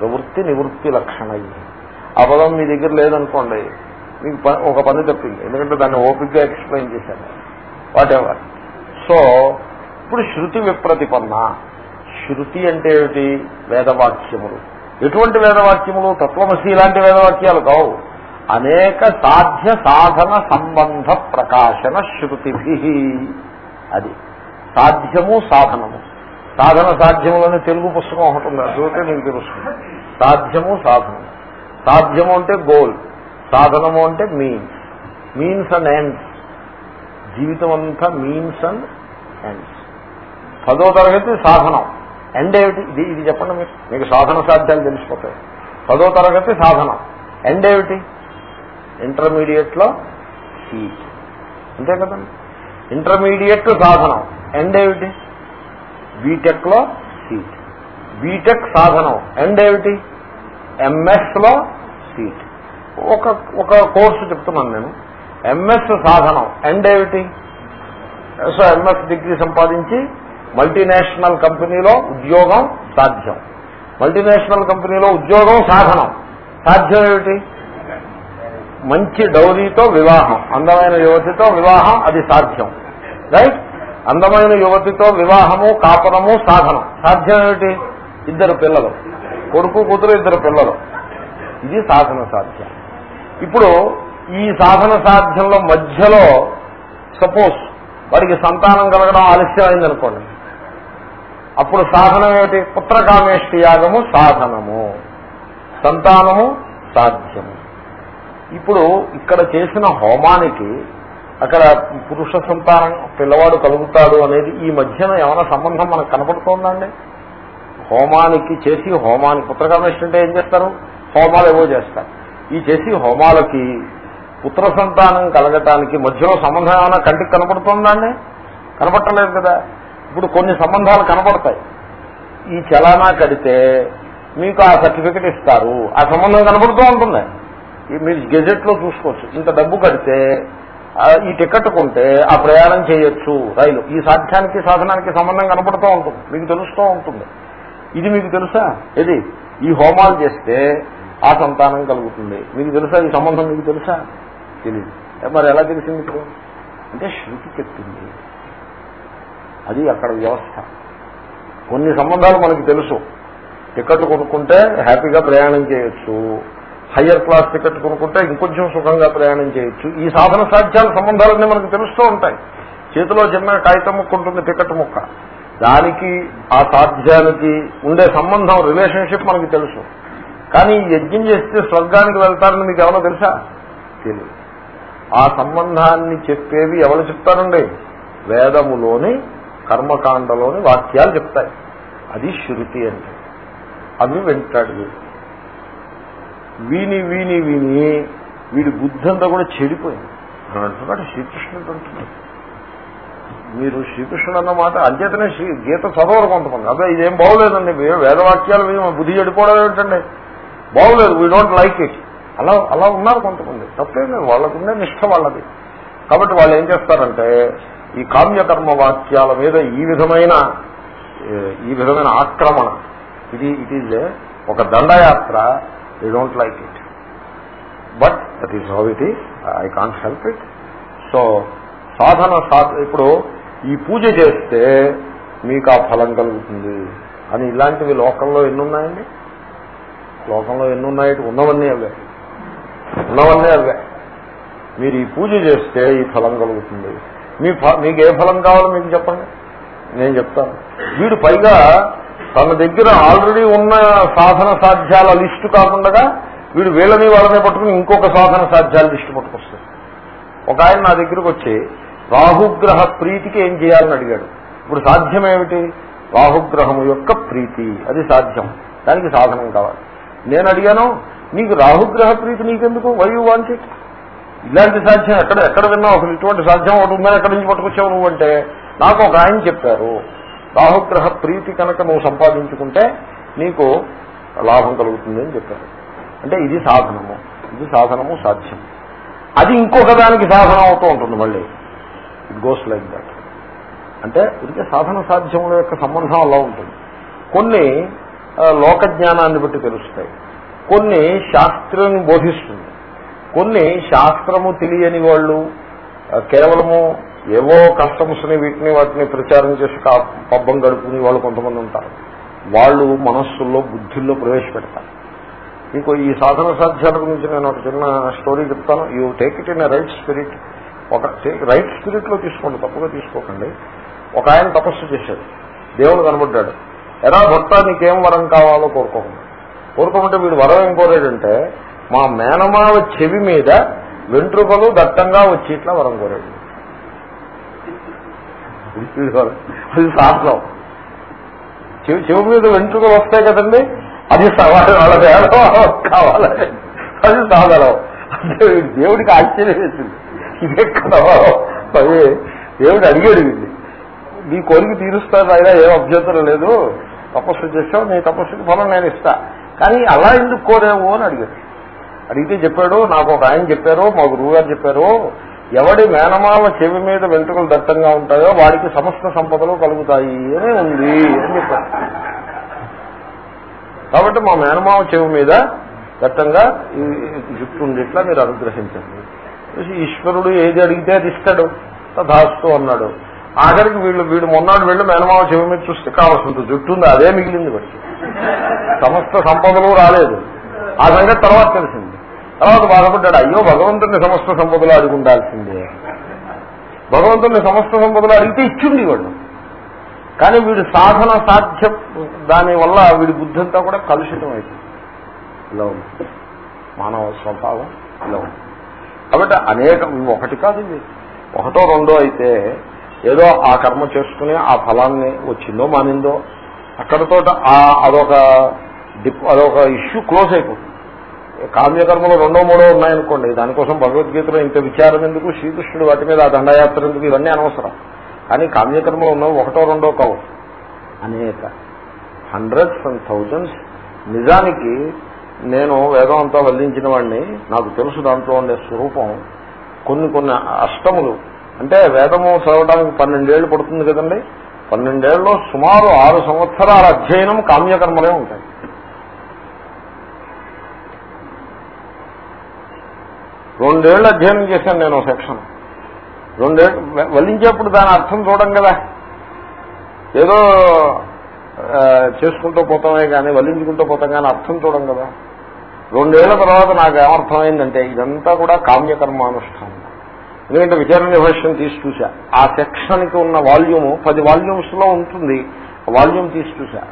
ప్రవృత్తి నివృత్తి లక్షణ ఆ పదం మీ దగ్గర లేదనుకోండి మీకు ఒక పని తప్పింది. ఎందుకంటే దాన్ని ఓపిక్గా ఎక్స్ప్లెయిన్ చేశాను. వాట్ ఎవర్ సో ఇప్పుడు శృతి విప్రతిపన్న. శృతి అంటే ఏమిటి? వేదవాక్యములు. ఎటువంటి వేదవాక్యములు? తత్వమసి ఇలాంటి వేదవాక్యాలు కావు. అనేక సాధ్య సాధన సంబంధ ప్రకాశన శృతిభి. అది సాధ్యము సాధనము. సాధన సాధ్యములని తెలుగు పుస్తకం ఒకటి ఉంది. అదొకే నీకు తెలుస్తుంది. సాధ్యము సాధనము. సాధ్యము అంటే గోల్ సాధనము అంటే మీన్స్ మీన్స్ అండ్ ఎండ్స్ జీవితం అంతా మీన్స్ అండ్ ఎండ్స్ పదో తరగతి సాధనం. ఎండ్ ఏమిటి? ఇది ఇది చెప్పండి మీరు. మీకు సాధన సాధ్యాలు తెలిసిపోతాయి. పదో తరగతి సాధనం. ఎండ్ ఏమిటి? ఇంటర్మీడియట్లో సీట్ అంతే కదండి ఇంటర్మీడియట్ సాధనం. ఎండ్ ఏమిటి? బీటెక్లో సీట్ బీటెక్ సాధనం. ఎండ్ ఏమిటి? ఎంఎస్లో సీట్ ఒక ఒక కోర్సు చెప్తున్నాను నేను. ఎంఎస్ సాధనం. ఎండ్ ఏమిటి? సో ఎంఎస్ డిగ్రీ సంపాదించి మల్టీనేషనల్ కంపెనీలో ఉద్యోగం సాధ్యం. మల్టీనేషనల్ కంపెనీలో ఉద్యోగం సాధనం. సాధ్యం ఏమిటి? మంచి డౌరీతో వివాహం. అందమైన యువతితో వివాహం అది సాధ్యం. రైట్ అందమైన యువతితో వివాహము కాపురము సాధనం. సాధ్యం ఏమిటి? ఇద్దరు పిల్లలు. కొడుకు కూతురు ఇద్దరు పిల్లలు. ఇది సాధన సాధ్యం. ఇప్పుడు ఈ సాధన సాధ్యంలో మధ్యలో సపోజ్ వాడికి సంతానం కలగడం ఆలస్యం అయిందనుకోండి అప్పుడు సాధనం ఏమిటి? పుత్రకామేష్టి యాగము సాధనము. సంతానము సాధ్యము. ఇప్పుడు ఇక్కడ చేసిన హోమానికి అక్కడ పురుష సంతానం పిల్లవాడు కలుగుతాడు అనేది ఈ మధ్యన ఏమైనా సంబంధం మనకు కనపడుతోందండి హోమానికి చేసి హోమానికి పుత్రకామేష్టి అంటే ఏం చేస్తారు? హోమాలు ఏవో చేస్తారు. ఈ చేసి హోమాలకి పుత్ర సంతానం కలగటానికి మధ్యలో సంబంధం ఏమైనా కంటికి కనపడుతుందండి కనపడలేదు కదా. ఇప్పుడు కొన్ని సంబంధాలు కనపడతాయి. ఈ చలానా కడితే మీకు ఆ సర్టిఫికెట్ ఇస్తారు. ఆ సంబంధం కనపడుతూ ఉంటుంది. మీరు గెజెట్లో చూసుకోవచ్చు. ఇంత డబ్బు కడితే ఈ టికెట్ కొంటే ఆ ప్రయాణం చేయొచ్చు రైలు. ఈ సాధ్యానికి సాధనానికి సంబంధం కనపడుతూ ఉంటుంది. మీకు తెలుస్తూ ఉంటుంది. ఇది మీకు తెలుసా? ఇది ఈ హోమాలు చేస్తే ఆ సంతానం కలుగుతుంది. మీకు తెలుసా? ఈ సంబంధం మీకు తెలుసా? తెలియదు మరి ఎలా తెలిసింది ఇప్పుడు? అంటే శృతి చెప్పింది. అది అక్కడ వ్యవస్థ. కొన్ని సంబంధాలు మనకి తెలుసు. టికెట్ కొనుక్కుంటే హ్యాపీగా ప్రయాణం చేయొచ్చు. హయ్యర్ క్లాస్ టికెట్ కొనుక్కుంటే ఇంకొంచెం సుఖంగా ప్రయాణం చేయొచ్చు. ఈ సాధన సాధ్యాల సంబంధాలన్నీ మనకు తెలుస్తూ ఉంటాయి. చేతిలో చిన్న కాగితం ముక్క ఉంటుంది టికెట్ ముక్క. దానికి ఆ సాధ్యానికి ఉండే సంబంధం రిలేషన్షిప్ మనకి తెలుసు. కానీ యజ్ఞం చేస్తే స్వర్గానికి వెళ్తారని మీకు ఎవరో తెలుసా? తెలియదు ఆ సంబంధాన్ని చెప్పేవి ఎవరు చెప్తారండి? వేదములోని కర్మకాండలోని వాక్యాలు చెప్తాయి. అది శృతి అంటే. అవి వింటాడు వీడు వీని వీని వీని వీడి బుద్ధి అంతా కూడా చెడిపోయింది. అని అంటున్నాడు శ్రీకృష్ణుడు అంటున్నాడు. మీరు శ్రీకృష్ణుడు అన్నమాట అధ్యతనే అంచేతనే శ్రీ గీత చదవరు కొంతమంది. అదే ఇదేం బాగోలేదండి వేదవాక్యాలు మేము బుద్ధి చెడిపోవడం ఏమిటండి? బాగోలేదు వీ డోంట్ లైక్ ఇట్ అలా అలా ఉన్నారు కొంతమంది. తప్పేం లేదు వాళ్ళకుండే నిష్ట వాళ్ళది. కాబట్టి వాళ్ళు ఏం చేస్తారంటే ఈ కామ్యకర్మ వాక్యాల మీద ఈ విధమైన ఈ విధమైన ఆక్రమణ. ఇది ఇట్ ఈజ్ ఒక దండయాత్ర they don't like it but that is how it is I can't help it so సాధన సాధ ఇప్పుడు ఈ పూజ చేస్తే మీకు ఆ ఫలం కలుగుతుంది. అని ఇలాంటివి లోకంలో ఎన్ని ఉన్నాయండి లోకంలో ఎన్ని ఉన్నాయి ఉన్నవన్నీ అవే. ఉన్నవన్నీ అవే. మీరు ఈ పూజ చేస్తే ఈ ఫలం కలుగుతుంది. మీ ఫ- మీకు ఏ ఫలం కావాలో మీకు చెప్పండి. నేను చెప్తాను. వీడు పైగా తన దగ్గర ఆల్రెడీ ఉన్న సాధన సాధ్యాల లిస్టు కాకుండా వీడు వీళ్ళని వాళ్ళని పట్టుకుని ఇంకొక సాధన సాధ్యాల లిస్టు పట్టుకొస్తాడు. ఒక ఆయన నా దగ్గరకు వచ్చి రాహుగ్రహ ప్రీతికి ఏం చేయాలని అడిగాడు. ఇప్పుడు సాధ్యం ఏమిటి రాహుగ్రహము యొక్క ప్రీతి. అది సాధ్యం. దానికి సాధనం కావాలి. నేను అడిగాను నీకు రాహుగ్రహ ప్రీతి నీకెందుకు? వై యూ వాంట్ ఇట్ ఇలాంటి సాధ్యం ఎక్కడ ఎక్కడ విన్నావు అసలు ఇటువంటి సాధ్యం ఒకటి ఉందని ఎక్కడి నుంచి పట్టుకొచ్చావు నువ్వు అంటే నాకు ఒక ఆయన చెప్పారు. రాహుగ్రహ ప్రీతి కనుక నువ్వు సంపాదించుకుంటే నీకు లాభం కలుగుతుంది అని చెప్పారు. అంటే ఇది సాధనము. ఇది సాధనము సాధ్యం. అది ఇంకొక దానికి సాధన అవుతూ ఉంటుంది మళ్ళీ. ఇట్ గోస్ లైక్ దట్ అంటే ఇదికే సాధన సాధ్యముల యొక్క సంబంధం అలా ఉంటుంది. కొన్ని లోక జ్ఞానాన్ని బట్టి తెలుస్తాయి. కొన్ని శాస్త్రం బోధిస్తుంది. కొన్ని శాస్త్రము తెలియని వాళ్ళు కేవలము ఏవో కస్టమ్స్ని వీటిని వాటిని ప్రచారం చేసి కా- పబ్బం గడుపుకుని వాళ్ళు కొంతమంది ఉంటారు. వాళ్ళు మనస్సుల్లో బుద్ధుల్లో ప్రవేశపెడతారు. మీకు ఈ సాధన సాధ్యాల గురించి నేను ఒక చిన్న స్టోరీ చెప్తాను. You take it in right spirit ఒక రైట్ స్పిరిట్లో తీసుకోండి తప్పుగా తీసుకోకండి. ఒక ఆయన తపస్సు చేశాడు. దేవుడు కనబడ్డాడు. ఎలా భర్త నీకేం వరం కావాలో కోరుకోకుండా. కోరుకోమంటే వీడు వరం ఏం కోరాడంటే మా మేనమావ చెవి మీద వెంట్రుకలు దట్టంగా వచ్చి ఇట్లా వరం కోరాడు. అది సాధనం చెవి చెవి మీద వెంట్రుకలు వస్తాయి కదండి అది సవాలు వాళ్ళ కావాలి అది సాధనం అంటే దేవుడికి ఆశ్చర్యం వేసింది. ఇదే అది దేవుడు అడిగాడు వీడిని నీ కోరిక తీరుస్తాను అయినా ఏం అభ్యంతరం లేదు. తపస్సు చేసావు నీ తపస్సుకి ఫలం నేను ఇస్తా. కానీ అలా ఎందుకు కోరేవు అని అడిగాడు. అడిగితే చెప్పాడు నాకు ఒక ఆయన చెప్పారు మా గురువు గారు చెప్పారు ఎవడి మేనమామ చెవి మీద వెంట్రుకలు దట్టంగా ఉంటాయో వాడికి సమస్త సంపదలు కలుగుతాయి అని ఉంది అని చెప్పారు కాబట్టి మా మేనమామ చెవి మీద దట్టంగా ఈ జుట్టు ఉండేట్లా మీరు అనుగ్రహించండి. ఈశ్వరుడు ఏది అడిగితే అది ఇస్తాడు. తథాస్తు అన్నాడు. ఆఖరికి వీళ్ళు వీడు మొన్నాడు వెళ్ళి మేనమావ చెవి మీద చూస్తే కావాల్సింది జుట్టు ఉంది అదే మిగిలింది వాడికి. సమస్త సంపదలు రాలేదు. ఆ సంగతి తర్వాత తెలిసింది. తర్వాత బాధపడ్డాడు అయ్యో భగవంతుని సమస్త సంపదలు అడిగి ఉండాల్సిందే భగవంతుని సమస్త సంపదలు అడిగితే ఇచ్చింది వాడు. కానీ వీడు సాధన సాధ్య దాని వల్ల వీడి బుద్ధి అంతా కూడా కలుషితం అయిపోయింది ఇలా ఉంది. మానవ స్వభావం ఇలా ఉంది. కాబట్టి అనేక ఒకటి కాదు ఇది. ఒకటో రెండో అయితే ఏదో ఆ కర్మ చేసుకుని ఆ ఫలాన్ని వచ్చిందో మానిందో అక్కడతో అదొక డిప్ అదొక ఇష్యూ క్లోజ్ అయిపోతుంది. కామ్యకర్మలు రెండో మూడో ఉన్నాయనుకోండి దానికోసం భగవద్గీతలో ఇంత విచారం ఎందుకు? శ్రీకృష్ణుడు వాటి మీద ఆ దండయాత్ర ఎందుకు? ఇవన్నీ అనవసరం. కానీ కామ్యకర్మలు ఉన్నవి ఒకటో రెండో కావు. అనేక. హండ్రెడ్స్ అండ్ థౌజండ్స్ నిజానికి నేను వేదం అంతా వల్లించిన వాడిని నాకు తెలుసు దాంట్లో ఉండే స్వరూపం కొన్ని కొన్ని అష్టములు. అంటే వేదము చదవడానికి పన్నెండేళ్ళు పడుతుంది కదండి. పన్నెండేళ్ళలో సుమారు ఆరు సంవత్సరాల అధ్యయనం కామ్యకర్మలే ఉంటాయి. రెండేళ్ళు అధ్యయనం చేశాను నేను సెక్షన్. రెండేళ్ళు వల్లించేప్పుడు దాని అర్థం చూడం కదా. ఏదో చేసుకుంటూ పోతామే కానీ వల్లించుకుంటూ పోతాం కానీ అర్థం చూడం కదా. రెండేళ్ళ తర్వాత నాకు ఏమర్థమైందంటే ఇదంతా కూడా కామ్యకర్మానుష్ఠానం ఎందుకంటే విచారణ భాష్యం తీసి చూసా ఆ సెక్షన్కి ఉన్న వాల్యూము పది వాల్యూమ్స్లో ఉంటుంది. వాల్యూమ్ తీసి చూసా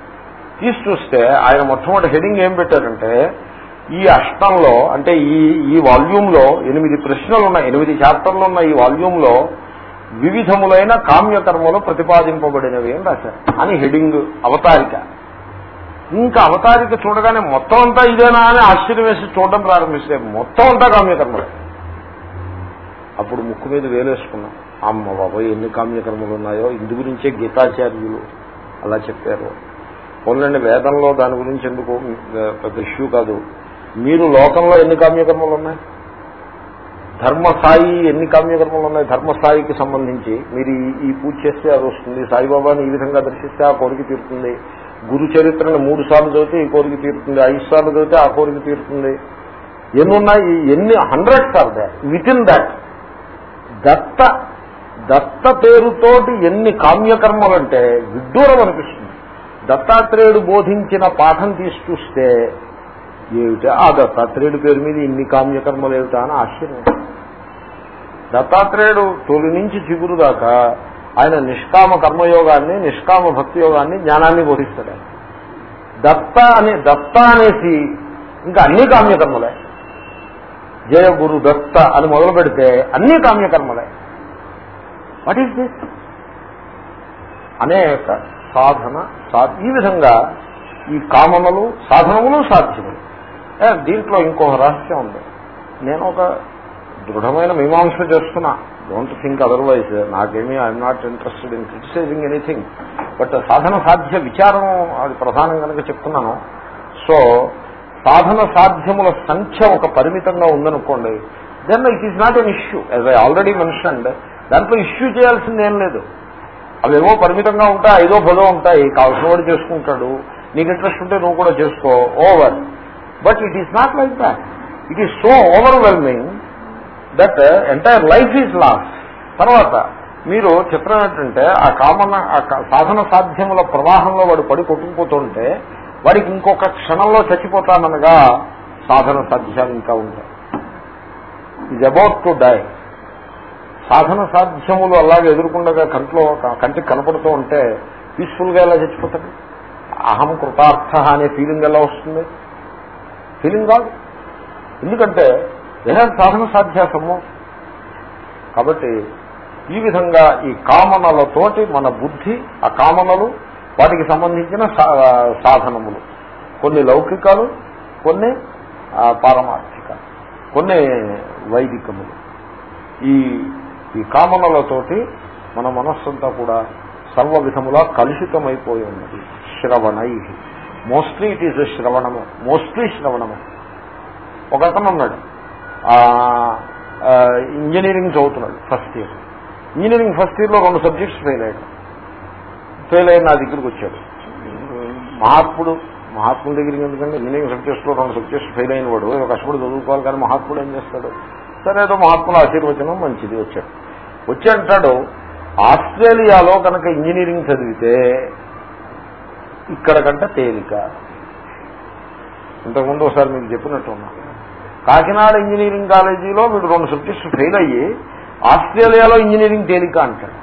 తీసి చూస్తే ఆయన మొట్టమొదటి హెడింగ్ ఏం పెట్టారంటే ఈ అష్టంలో అంటే ఈ ఈ వాల్యూమ్లో ఎనిమిది ప్రశ్నలు ఉన్నాయి ఎనిమిది చాప్టర్లు ఉన్న ఈ వాల్యూమ్లో. వివిధములైన కామ్యకర్మలు ప్రతిపాదింపబడినవి అని రాశారు. అని హెడింగ్ అవతారిక. ఇంకా అవతారిక చూడగానే మొత్తం అంతా ఇదేనా అని ఆశ్చర్యం వేసి చూడడం ప్రారంభిస్తే మొత్తం అంతా కామ్యకర్మలే. అప్పుడు ముక్కు మీద వేలేసుకున్నాం. అమ్మ బాబాయ్ ఎన్ని కామ్యకర్మలు ఉన్నాయో. ఇందు గురించే గీతాచార్యులు అలా చెప్పారు. పోలండి వేదంలో దాని గురించి ఎందుకు పెద్ద ఇష్యూ కాదు. మీరు లోకంలో ఎన్ని కామ్యకర్మలు ఉన్నాయి? ధర్మస్థాయి ఎన్ని కామ్యకర్మలు ఉన్నాయి? ధర్మస్థాయికి సంబంధించి. మీరు ఈ- పూజ చేస్తే అది వస్తుంది. సాయిబాబాని ఈ విధంగా దర్శిస్తే ఆ కోరిక తీరుతుంది. గురు చరిత్రను మూడు సార్లు చదివితే ఈ కోరిక తీరుతుంది. ఐదు సార్లు చదివితే ఆ కోరిక తీరుతుంది. ఎన్ని ఉన్నాయి? ఎన్ని hundreds are that within that దత్త దత్త పేరుతోటి ఎన్ని కామ్యకర్మలంటే విడ్డూరం అనిపిస్తుంది. దత్తాత్రేయుడు బోధించిన పాఠం తీసి చూస్తే ఏమిటా? ఆ దత్తాత్రేయుడి పేరు మీద ఇన్ని కామ్యకర్మలు ఏమిటా అని ఆశ్చర్యం. దత్తాత్రేయుడు తొలి నుంచి చిగురు దాకా ఆయన నిష్కామ కర్మయోగాన్ని నిష్కామ భక్తి యోగాన్ని జ్ఞానాన్ని బోధిస్తాడు. దత్త అనే దత్త అనేసి ఇంకా అన్ని కామ్యకర్మలే. జయ గురు దత్త అని మొదలు పెడితే అన్ని కామ్యకర్మలే. వాట్ ఈస్ దిస్ అనేక సాధన ఈ విధంగా ఈ కామనలు సాధనములు సాధ్యములు దీంట్లో ఇంకొక రహస్యం ఉంది. నేను ఒక దృఢమైన మీమాంస చేస్తున్నా. డోంట్ థింక్ అదర్వైజ్ నాకేమీ I'm not interested in criticising anything but సాధన సాధ్య విచారం అది ప్రధానం కనుక చెప్తున్నాను. సో సాధన సాధ్యముల సంఖ్య ఒక పరిమితంగా ఉందనుకోండి then it is not an issue as I already mentioned దాంట్లో ఇష్యూ చేయాల్సింది ఏం లేదు. అవేవో పరిమితంగా ఉంటాయి ఐదో పదో ఉంటాయి కావాల్సిన వాడు చేసుకుంటాడు. నీకు ఇంట్రెస్ట్ ఉంటే నువ్వు కూడా చేసుకో over but it is not like that it is so overwhelming that entire life is loss తర్వాత మీరు చిత్రం ఏంటంటే ఆ కామన ఆ సాధన సాధ్యముల ప్రవాహంలో వాడు పడి కొట్టుకుపోతుంటే వాడికి ఇంకొక క్షణంలో చచ్చిపోతాననగా సాధన సాధ్యాలు ఇంకా ఉంటాయి ఈజ్ అబౌట్ టు డై సాధన సాధ్యములు అలాగే ఎదుర్కొండగా కంట్లో కంటికి కనపడుతూ ఉంటే పీస్ఫుల్గా ఎలా చచ్చిపోతాడు? అహం కృతార్థ అనే ఫీలింగ్ ఎలా వస్తుంది? ఫీలింగ్ కాదు. ఎందుకంటే ఏదైనా సాధన సాధ్యాసము? కాబట్టి ఈ విధంగా ఈ కామనలతోటి మన బుద్ధి ఆ కామనలు వాటికి సంబంధించిన సా- సాధనములు. కొన్ని లౌకికాలు కొన్ని పారమార్థిక కొన్ని వైదికములు. ఈ ఈ కామనలతోటి మన మనస్సంతా కూడా సర్వ విధములా కలుషితమైపోయి ఉన్నది. శ్రవణై. మోస్ట్లీ ఇట్ ఈజ్ శ్రవణము. మోస్ట్లీ శ్రవణము. ఒక అతను ఉన్నాడు. ఇంజనీరింగ్ చదువుతున్నాడు ఫస్ట్ ఇయర్ ఇంజనీరింగ్ ఫస్ట్ ఇయర్లో రెండు సబ్జెక్ట్స్ ఫెయిల్ అయ్యాడు ఫెయిల్ అయిన నా దగ్గరికి వచ్చాడు. మహాత్ముడు మహాత్ముడి దగ్గరికి ఎందుకంటే ఇంజనీరింగ్ సబ్జెక్ట్స్లో రెండు సబ్జెక్ట్స్ ఫెయిల్ అయిన వాడు. కష్టపడి చదువుకోవాలి కానీ మహాత్ముడు ఏం చేస్తాడు? సరే ఏదో మహాత్ముల ఆశీర్వచనం మంచిది వచ్చాడు. వచ్చి అంటాడు ఆస్ట్రేలియాలో కనుక ఇంజనీరింగ్ చదివితే ఇక్కడ కంటే తేలిక. ఇంతకుముందు ఒకసారి మీకు చెప్పినట్టున్నాను కాకినాడ ఇంజనీరింగ్ కాలేజీలో వీడు రెండు సబ్జెక్ట్స్ ఫెయిల్ అయ్యి ఆస్ట్రేలియాలో ఇంజనీరింగ్ తేలిక అంటాడు.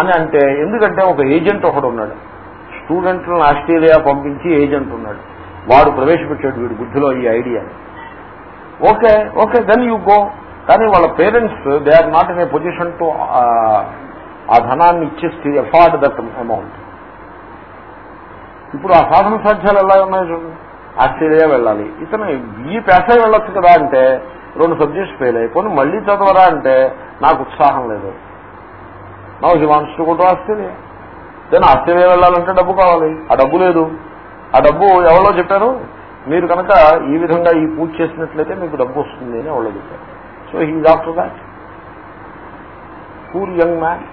అని అంటే ఎందుకంటే ఒక ఏజెంట్ ఒకడు ఉన్నాడు. స్టూడెంట్లను ఆస్ట్రేలియా పంపించి ఏజెంట్ ఉన్నాడు. వాడు ప్రవేశపెట్టాడు వీడు బుద్ధిలో ఈ idea. Okay okay then you go కానీ వాళ్ళ parents they are not in a position to ఆ ధనాన్ని ఇచ్చేసి ఎఫార్డ్ దట్ అమౌంట్ ఇప్పుడు ఆ సాధన సాధ్యాలు ఎలా ఉన్నాయి చూడండి. ఆస్ట్రేలియా వెళ్ళాలి. ఇతను ఈ పేసే వెళ్ళొచ్చు కదా అంటే రెండు సబ్జెక్ట్స్ ఫెయిల్ అయిపోయి మళ్ళీ చదవరా అంటే నాకు ఉత్సాహం లేదు. నా హిమాంశు కూడా ఆస్ట్రేలియా. దెన్ ఆస్ట్రేలియా వెళ్ళాలంటే డబ్బు కావాలి. ఆ డబ్బు లేదు. ఆ డబ్బు ఎవరో చెప్పారు? మీరు కనుక ఈ విధంగా ఈ పూజ చేసినట్లయితే మీకు డబ్బు వస్తుంది అని ఎవరో చెప్పారు. So he doctor that poor young man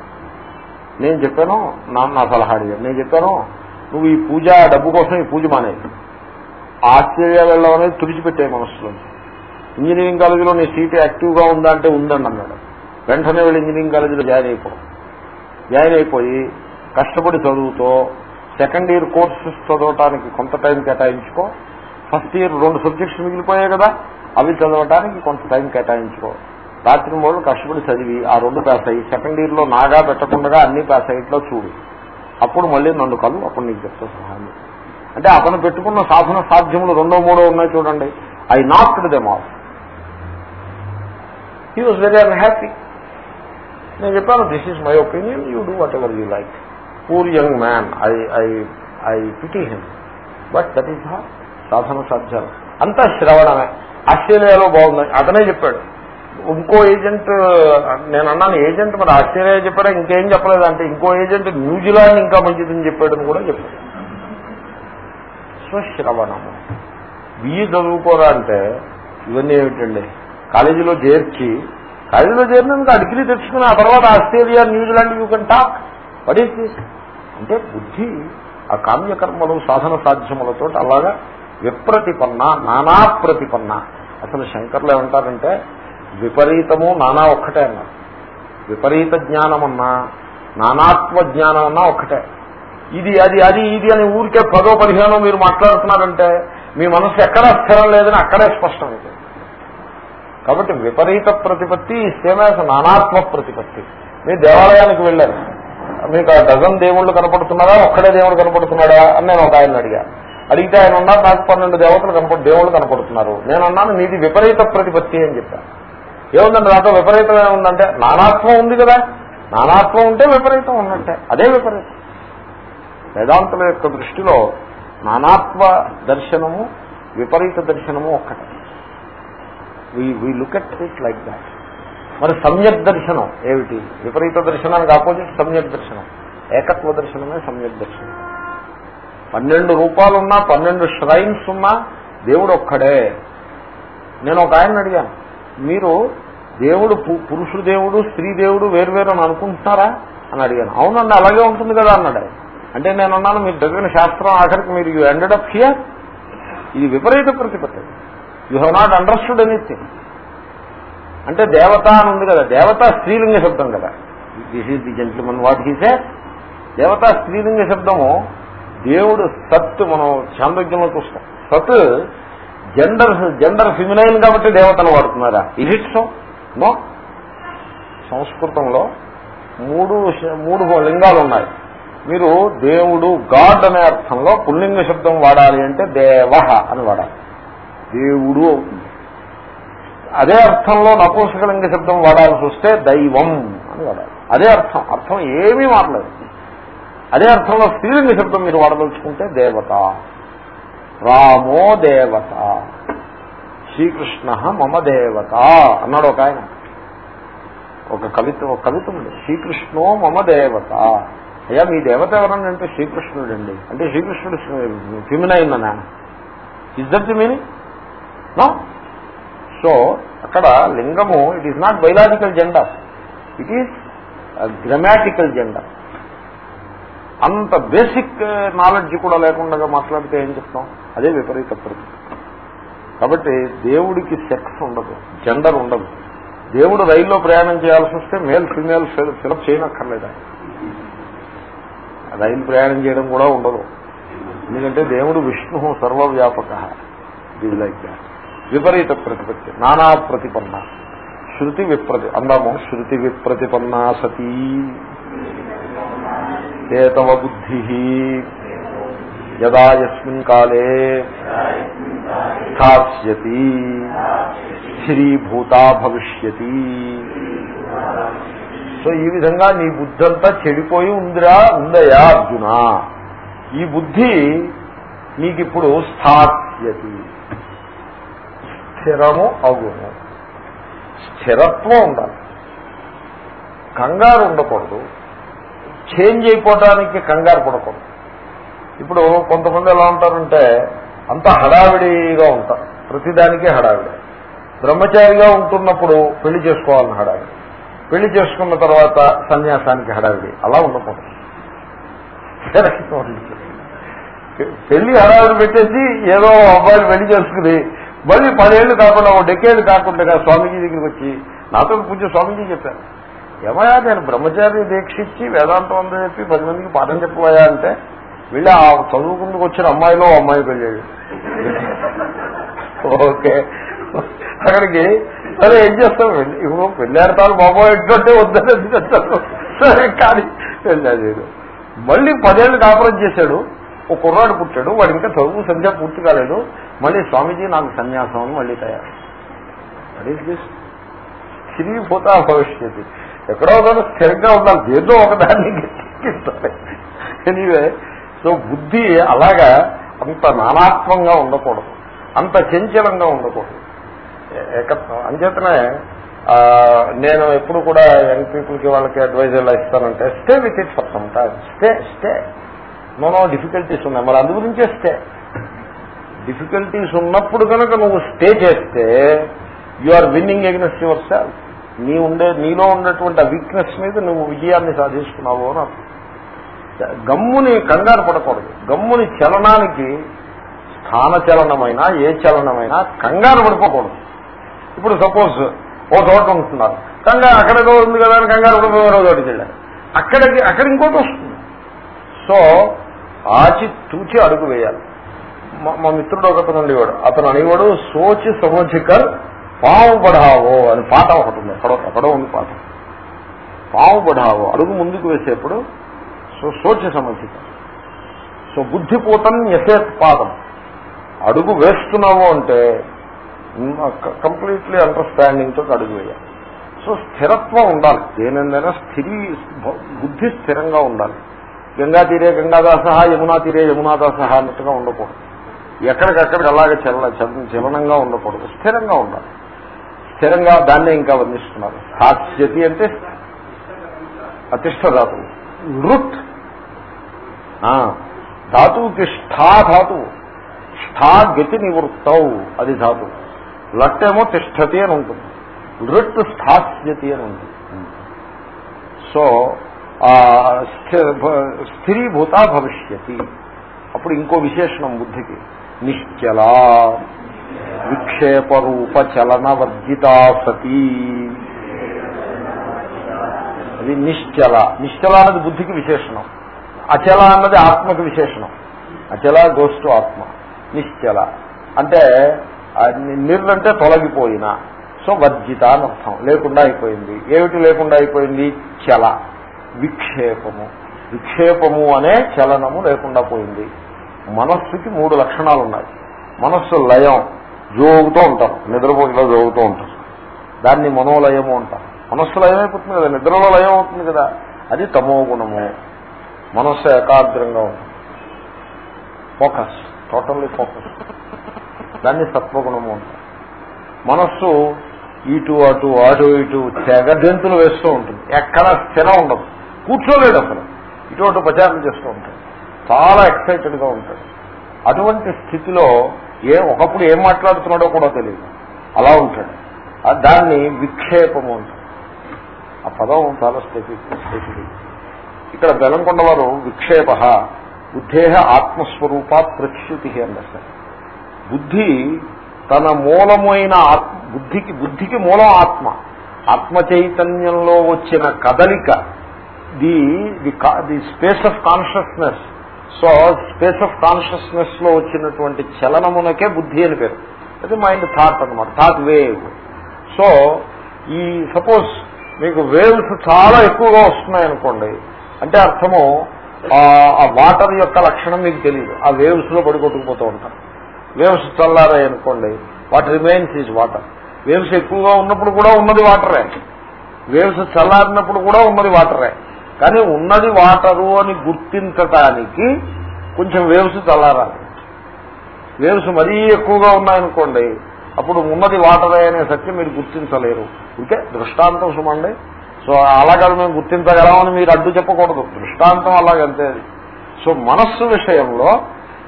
నేను చెప్పాను నా నా సలహా అడిగాను నేను చెప్పాను నువ్వు ఈ పూజ డబ్బు కోసం ఈ పూజ మానేది ఆస్ట్రేలియా వెళ్ళడం అనేది తుడిచిపెట్టే మనసులో ఇంజనీరింగ్ కాలేజీలో నీ సీట్ యాక్టివ్గా ఉందా అంటే ఉందండి అన్నాడు. వెంటనే వెళ్ళి ఇంజనీరింగ్ కాలేజీలో జాయిన్ అయిపో జాయిన్ అయిపోయి కష్టపడి చదువుతో సెకండ్ ఇయర్ కోర్సెస్ చదవటానికి కొంత టైం కేటాయించుకో. ఫస్ట్ ఇయర్ రెండు సబ్జెక్ట్స్ మిగిలిపోయాయి కదా అవి చదవటానికి కొంత టైం కేటాయించుకో. రాత్రి మూడు కష్టపడి చదివి ఆ రెండు పాస్ అయ్యి సెకండ్ ఇయర్లో నాగా పెట్టకుండా అన్ని పాస్ అయ్యిట్లో చూడు. అప్పుడు మళ్ళీ నన్ను కలు అప్పుడు నీకు చెప్తా సహాయం అంటే అతను పెట్టుకున్న సాధన సాధ్యములు రెండో మూడో ఉన్నాయి చూడండి. I not them off he was very unhappy నేను చెప్పాను this is my opinion you do whatever you like poor young man I I I pity him but that is హా సాధన సాధ్యాలు. అంతా శ్రవణమే. ఆస్ట్రేలియాలో బాగుంది అతనే చెప్పాడు. ఇంకో ఏజెంట్ నేను అన్నాను ఏజెంట్ మరి ఆస్ట్రేలియా చెప్పాడా? ఇంకేం చెప్పలేదు అంటే ఇంకో ఏజెంట్ న్యూజిలాండ్ ఇంకా మంచిదని చెప్పాడని కూడా చెప్పాడు. ప్రశ్న శ్రవణము. బిఈ చదువుకోరా అంటే ఇవన్నీ ఏమిటండి? కాలేజీలో చేర్చి కాలేజీలో చేరినందుకు ఆ డిగ్రీ తెచ్చుకుని ఆ తర్వాత Australia New Zealand you can talk. What is this అంటే బుద్ధి ఆ కామ్యకర్మలు సాధన సాధ్యములతో అలాగా విప్రతిపన్న నానా ప్రతిపన్న. అసలు శంకర్లు ఏమంటారంటే విపరీతము నానా ఒక్కటే అన్నారు. విపరీత జ్ఞానమన్నా నానాత్మ జ్ఞానం అన్నా ఒక్కటే. ఇది అది అది ఇది అని ఊరికే పదో పదిహేనో మీరు మాట్లాడుతున్నారంటే మీ మనసు ఎక్కడా స్థిరం లేదని అక్కడే స్పష్టమైంది కాబట్టి విపరీత ప్రతిపత్తి సేమేస నానాత్మ ప్రతిపత్తి. మీరు దేవాలయానికి వెళ్ళారు. మీకు ఆ డజన్ దేవుళ్ళు కనపడుతున్నారా ఒక్కడే దేవుడు కనపడుతున్నాడా? అని నేను ఒక ఆయన అడిగా. అడిగితే ఆయన ఉన్నారు నాకు పన్నెండు దేవతలు కనపడు దేవుళ్ళు కనపడుతున్నారు. నేను అన్నాను నీది విపరీత ప్రతిపత్తి అని చెప్పాను ఏముందండి దాంట్లో విపరీతం ఏముందంటే నానాత్వం ఉంది కదా. నానాత్వం ఉంటే విపరీతం ఉన్నట్టే. అదే విపరీతం. వేదాంతుల యొక్క దృష్టిలో నానాత్వ దర్శనము విపరీత దర్శనము ఒక్కటే. We look at it like that మరి సమ్యక్ దర్శనం ఏమిటి? విపరీత దర్శనానికి ఆపోజిట్ సమ్యక్ దర్శనం. ఏకత్వ దర్శనమే సమ్యక్ దర్శనం. పన్నెండు రూపాలున్నా పన్నెండు ష్రైన్స్ ఉన్నా దేవుడు ఒక్కడే. నేను ఒక ఆయన అడిగాను మీరు దేవుడు పు- పురుషుడు దేవుడు స్త్రీ దేవుడు వేరువేరు అని అనుకుంటున్నారా? అని అడిగాను. అవునండి అలాగే ఉంటుంది కదా అన్నాడు ఆయన. అంటే నేను అన్నాను మీరు చదివిన శాస్త్రం ఆఖరికి మీరు యూ ఎండెడ్ అప్ హియర్ ఇది విపరీత ప్రతిపత్తి. You have not understood anything అంటే దేవత అని ఉంది కదా దేవత స్త్రీలింగ శబ్దం కదా. This is the gentleman what he says దేవత స్త్రీలింగ శబ్దము దేవుడు సత్ మనం చాంద్రజ్ఞంలో చూస్తాం. సత్ జెండర్ జెండర్ ఫిమినైన్ కాబట్టి దేవతను వాడుతున్నారా? ఇజ్ ఇట్ సో నో సంస్కృతంలో మూడు మూడు లింగాలు ఉన్నాయి. మీరు దేవుడు గాడ్ అనే అర్థంలో పుల్లింగ శబ్దం వాడాలి అంటే దేవ అని వాడాలి. దేవుడు అవుతుంది. అదే అర్థంలో నపుంసకలింగ శబ్దం వాడాల్సి వస్తే దైవం అని వాడాలి. అదే అర్థం. అర్థం ఏమీ మారలేదు అదే అర్థంలో స్త్రీలింగ శబ్దం మీరు వాడదలుచుకుంటే దేవత. రామో దేవత. శ్రీకృష్ణ మమ దేవత అన్నాడు ఒక ఆయన. ఒక కవిత ఒక కవిత ఉంది. శ్రీకృష్ణో మమ దేవత. అయ్యా మీ దేవత ఎవరన్నా అంటే శ్రీకృష్ణుడు అండి అంటే శ్రీకృష్ణుడు ఫిమినైన్ అనా is that the meaning no? So అక్కడ లింగము it is not biological gender it is grammatical gender అంత బేసిక్ నాలెడ్జ్ uh, కూడా లేకుండా మాట్లాడితే ఏం చెప్తాం? అదే విపరీత కాబట్టి దేవుడికి సెక్స్ ఉండదు జెండర్ ఉండదు. దేవుడు రైల్లో ప్రయాణం చేయాల్సి వస్తే మేల్ ఫిమేల్ ఫిలప్ చేయనక్కర్లేదు? రైలు ప్రయాణం చేయడం కూడా ఉండదు. ఎందుకంటే దేవుడు విష్ణు సర్వవ్యాపక. ఇది లైక్ దాట్ విపరీత ప్రతిపత్తి. నానా ప్రతిపన్న. శృతి విప్రతి అందాము. శృతి విప్రతిపన్నా సతీ. ఏతవ బుద్ధి. యదా యస్మిన్ కాలే స్థాప్యతి శ్రీభూతా భవిష్యతి. సో ఈ విధంగా నీ బుద్ధి అంతా చెడిపోయి ఉందిరా ఉందయా అర్జున? ఈ బుద్ధి నీకిప్పుడు స్థాప్యతి స్థిరము అగును. స్థిరత్వం ఉండాలి. కంగారు ఉండకూడదు. చేంజ్ అయిపోవడానికి కంగారు పడకూడదు. ఇప్పుడు కొంతమంది ఎలా ఉంటారంటే అంత హడావిడిగా ఉంటారు. ప్రతిదానికే హడావిడి. బ్రహ్మచారిగా ఉంటున్నప్పుడు పెళ్ళి చేసుకోవాలని హడావిడి. పెళ్ళి చేసుకున్న తర్వాత సన్యాసానికి హడావిడి. అలా ఉండకూడదు. పెళ్ళి హడావిడి పెట్టేసి ఏదో అబ్బాయిలు పెళ్ళి చేసుకుని మళ్ళీ పదేళ్ళు కాకుండా ఒక డెకేళ్ళు కాకుండా స్వామీజీ దగ్గరికి వచ్చి నాతో పూజ స్వామీజీ చెప్పారు. ఏమయ్యా నేను బ్రహ్మచారి దీక్షించి వేదాంతం అందని చెప్పి పది మందికి పాఠం చెప్పబోయా అంటే వీళ్ళు ఆ చదువుకుందుకు వచ్చిన అమ్మాయిలో ఓ అమ్మాయి పెళ్ళాడు ఓకే. అక్కడికి సరే ఏం చేస్తాం? ఇప్పుడు పెళ్ళాడతాను బాబో ఎటువంటి వద్దని చెప్తాను. సరే కానీ వెళ్ళాడు మళ్ళీ పదేళ్ళు కాపురం చేశాడు. ఒక కుర్రాడు పుట్టాడు. వాడు ఇంకా చదువు సంధ్య పూర్తి కాలేదు. మళ్ళీ స్వామీజీ నాకు సన్యాసం అని మళ్ళీ తయారు. వాట్ పోతా భవిష్యత్ భవిష్యత్తు. ఎక్కడో ఒకటి స్థిరంగా ఉండాలి ఏదో ఒకదాన్ని ఎనీవే సో బుద్ధి అలాగా అంత నానాత్మంగా ఉండకూడదు. అంత చంచలంగా ఉండకూడదు. ఏకత్వం అంచేతనే నేను ఎప్పుడు కూడా యంగ్ పీపుల్కి వాళ్ళకి అడ్వైజ్ ఎలా ఇస్తానంటే stay with it for some time. Stay stay. No no difficulties ఉన్నాయి. మరి అందు గురించే స్టే. డిఫికల్టీస్ ఉన్నప్పుడు కనుక నువ్వు స్టే చేస్తే you are winning against yourself. నీ ఉండే నీలో ఉన్నటువంటి ఆ వీక్నెస్ మీద నువ్వు విజయాన్ని సాధిస్తున్నావు అని గమ్ముని కంగారు పడకూడదు. గమ్ముని చలనానికి స్థాన చలనమైనా ఏ చలనమైనా కంగారు పడిపోకూడదు. ఇప్పుడు సపోజ్ ఓ చోట ఉంటున్నారు కంగారు అక్కడేదో ఉంది కదా అని కంగారు పడిపోయి మరో చోటికి వెళ్ళారు. అక్కడికి అక్కడ ఇంకోటి వస్తుంది. సో ఆచి తూచి అడుగు వేయాలి. మా- మా మిత్రుడు ఒకతను ఉండేవాడు. అతను అనేవాడు సోచి సమోచికర్ పాము పడావో అని పాట ఒకటి ఉంది. ఎక్కడో ఎక్కడో ఉంది పాట. పాము పడావో. అడుగు ముందుకు వేసేప్పుడు సో సోచి సమోచికర్ సో బుద్ధిపూతం యసేత్ పాదం. అడుగు వేస్తున్నాము అంటే కంప్లీట్లీ అండర్స్టాండింగ్ తోటి అడుగు వేయాలి సో స్థిరత్వం ఉండాలి. దేనిందైనా స్థిరీ బుద్ధి స్థిరంగా ఉండాలి. గంగా తీరే గంగాదాస యమునా తీరే యమునాదాస అన్నట్టుగా ఉండకూడదు. ఎక్కడికక్కడికి అలాగే చలన చలనంగా ఉండకూడదు. స్థిరంగా ఉండాలి. స్థిరంగా దాన్నే ఇంకా వర్ణిస్తున్నారు. హాస్యతి అంటే అతిష్ట ధాతువు నృత్ ధాతువుకి స్థా ధాతువు స్థా గతి నివృత్తవు అది ధాతువు లట్టేమో తిష్టతి అని ఉంటుంది. లృట్ స్థాస్యతి అని ఉంటుంది. సో స్థి- భ- స్థిరీభూత భవిష్యతి. అప్పుడు ఇంకో విశేషణం బుద్ధికి. నిశ్చల విక్షేపరూప చలన వర్జితా సతీ. అది నిశ్చల. నిశ్చల అన్నది బుద్ధికి విశేషణం. అచల అన్నది ఆత్మకి విశేషణం. అచల గోస్ టు ఆత్మ. నిశ్చల. అంటే నిర్ అంటే తొలగిపోయిన. సో వర్జిత అని అర్థం. లేకుండా అయిపోయింది. ఏమిటి లేకుండా అయిపోయింది? చల. విక్షేపము. విక్షేపము అనే చలనము లేకుండా పోయింది. మనస్సుకి మూడు లక్షణాలు ఉన్నాయి మనస్సు లయం జోగుతూ ఉంటారు నిద్రపోయిలో జోగుతూ ఉంటారు దాన్ని మనోలయము అంటారు మనస్సు లయం అయిపోతుంది కదా. నిద్రలో లయం అవుతుంది కదా. అది తమో గుణము. మనస్సు ఏకాగ్రంగా ఉంటుంది. ఫోకస్ టోటల్లీ ఫోకస్ దాన్ని సత్వగుణము అంటారు. మనస్సు ఇటు అటు అటు ఇటు తెగ గెంతులు వేస్తూ ఉంటుంది. ఎక్కడ స్థిరం ఉండదు. కూర్చోలేడు అసలు. ఇటు అటు ప్రచారం చేస్తూ ఉంటాడు. చాలా ఎక్సైటెడ్గా ఉంటాడు. అటువంటి స్థితిలో ఏ ఒకప్పుడు ఏం మాట్లాడుతున్నాడో కూడా తెలియదు. అలా ఉంటాడు. దాన్ని విక్షేపము అంటారు. ఆ పదం చాలా స్పెసిఫిక్ స్పెసిఫిక్ ఇక్కడ బెలంకొండ వారు విక్షేప బుద్ధేహ ఆత్మస్వరూప ప్రచ్యుతి అన్నారు బుద్ధి తన మూలమైన ఆత్మ బుద్ధికి బుద్ధికి మూలం ఆత్మ. ఆత్మ చైతన్యంలో వచ్చిన కదలిక the the the space of consciousness. So space of కాన్షియస్నెస్లో వచ్చినటువంటి చలనమునకే బుద్ధి అని పేరు. అది మైండ్ థాట్ అనమాట థాట్ వేవ్. సో ఈ సపోజ్ మీకు వేవ్స్ చాలా ఎక్కువగా వస్తున్నాయి అనుకోండి అంటే అర్థము ఆ వాటర్ యొక్క లక్షణం మీకు తెలియదు. ఆ వేవ్స్లో పడికొట్టుకుపోతూ ఉంటారు. వేవ్స్ చల్లారాయి అనుకోండి what remains is water. Waves ఎక్కువగా ఉన్నప్పుడు కూడా ఉన్నది వాటరే. వేవ్స్ చల్లారినప్పుడు కూడా ఉన్నది వాటరే. కానీ ఉన్నది వాటరు అని గుర్తించటానికి కొంచెం వేవ్స్ చల్లారాలి. వేవ్స్ మరీ ఎక్కువగా ఉన్నాయనుకోండి అప్పుడు ఉన్నది వాటరే అనే సత్యం మీరు గుర్తించలేరు. ఇంకే దృష్టాంతం సుమండి. సో అలాగే మేము గుర్తించగలమని మీరు అడ్డు చెప్పకూడదు. దృష్టాంతం అలాగంతే అది. సో మనస్సు విషయంలో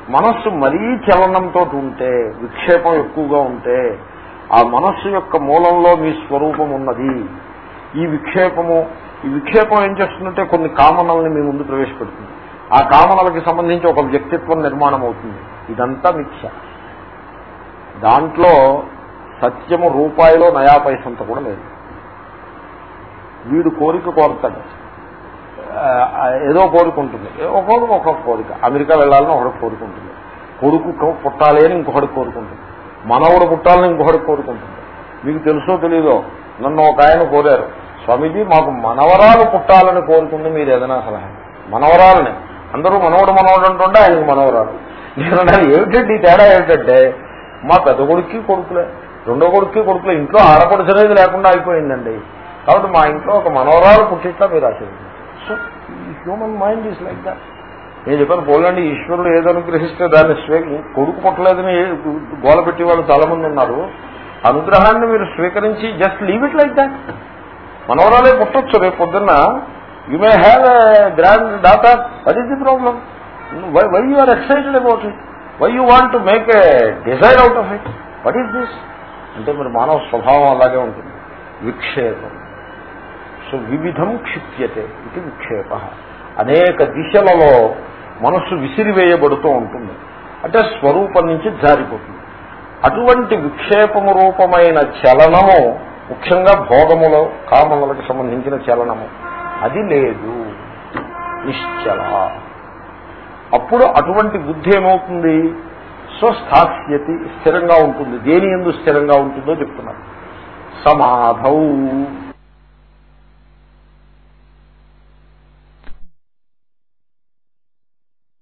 మనస్సు మరీ చలనంతో ఉంటే విక్షేపం ఎక్కువగా ఉంటే ఆ మనస్సు యొక్క మూలంలో మీ స్వరూపం ఉన్నది. ఈ విక్షేపము ఈ విక్షేపం ఏం చేస్తుందంటే కొన్ని కామనల్ని మీ ముందు ప్రవేశపెడుతుంది. ఆ కామనలకి సంబంధించి ఒక వ్యక్తిత్వం నిర్మాణం అవుతుంది. ఇదంతా మిథ్య. దాంట్లో సత్యము రూపాయిలో నయా పైసంత కూడా లేదు. వీడు కోరిక కోరతాడు. ఏదో కోరుకుంటుంది ఉంటుంది. ఒక్కొక్క కోరిక. అమెరికా వెళ్ళాలని ఒకటి కోరుకుంటుంది కొడుకు పుట్టాలి అని ఇంకొకటి కోరుకుంటుంది మనవుడు పుట్టాలని ఇంకొకటి కోరుకుంటుంది మీకు తెలుసో తెలీదో? నన్ను ఒక ఆయన కోరారు. స్వామీజీ మాకు మనవరాలు పుట్టాలని కోరుకుంది మీరు ఏదైనా సలహా. మనవరాలని. అందరూ మనవడు మనవడు అంటుంటే ఆయనకు మనవరాలు. నేను అన్నాను, ఏమిటండి ఈ తేడా ఏమిటంటే మా పెద్ద కొడుక్కి కొడుకులే. రెండో కొడుక్కి కొడుకులే. ఇంట్లో ఆడపడుచు అనేది లేకుండా అయిపోయిందండి. కాబట్టి మా ఇంట్లో ఒక మనవరాలు పుట్టిట్లా మీరు ఆశీర్వదించారు సో ఈ human mind is like that నేను చెప్పాను పోలండి ఈశ్వరుడు ఏదనుగ్రహిస్తే దాన్ని స్వీ కొడుకు పుట్టలేదని గోల పెట్టి వాళ్ళు చాలా మంది ఉన్నారు. అనుగ్రహాన్ని మీరు స్వీకరించి just leave it like that మనవరాలే పుట్టొచ్చు రేపు పొద్దున్న. You may have a granddaughter what is the problem why you are excited about it why you want to make a desire out of it what is this అంటే మరి మానవ స్వభావం అలాగే ఉంటుంది. విక్షేపం. So వివిధం క్షిప్యతే ఇది విక్షేప. అనేక దిశలలో మనస్సు విసిరివేయబడుతూ ఉంటుంది. అంటే స్వరూపం నుంచి జారిపోతుంది. అటువంటి విక్షేపము రూపమైన చలనము ముఖ్యంగా భోగములో కామములకు సంబంధించిన చలనము అది లేదు. నిశ్చల. అప్పుడు అటువంటి బుద్ధి ఏమవుతుంది? సో స్థాస్యతి స్థిరంగా ఉంటుంది. దేని ఎందు స్థిరంగా ఉంటుందో చెప్తున్నారు. సమాధౌ.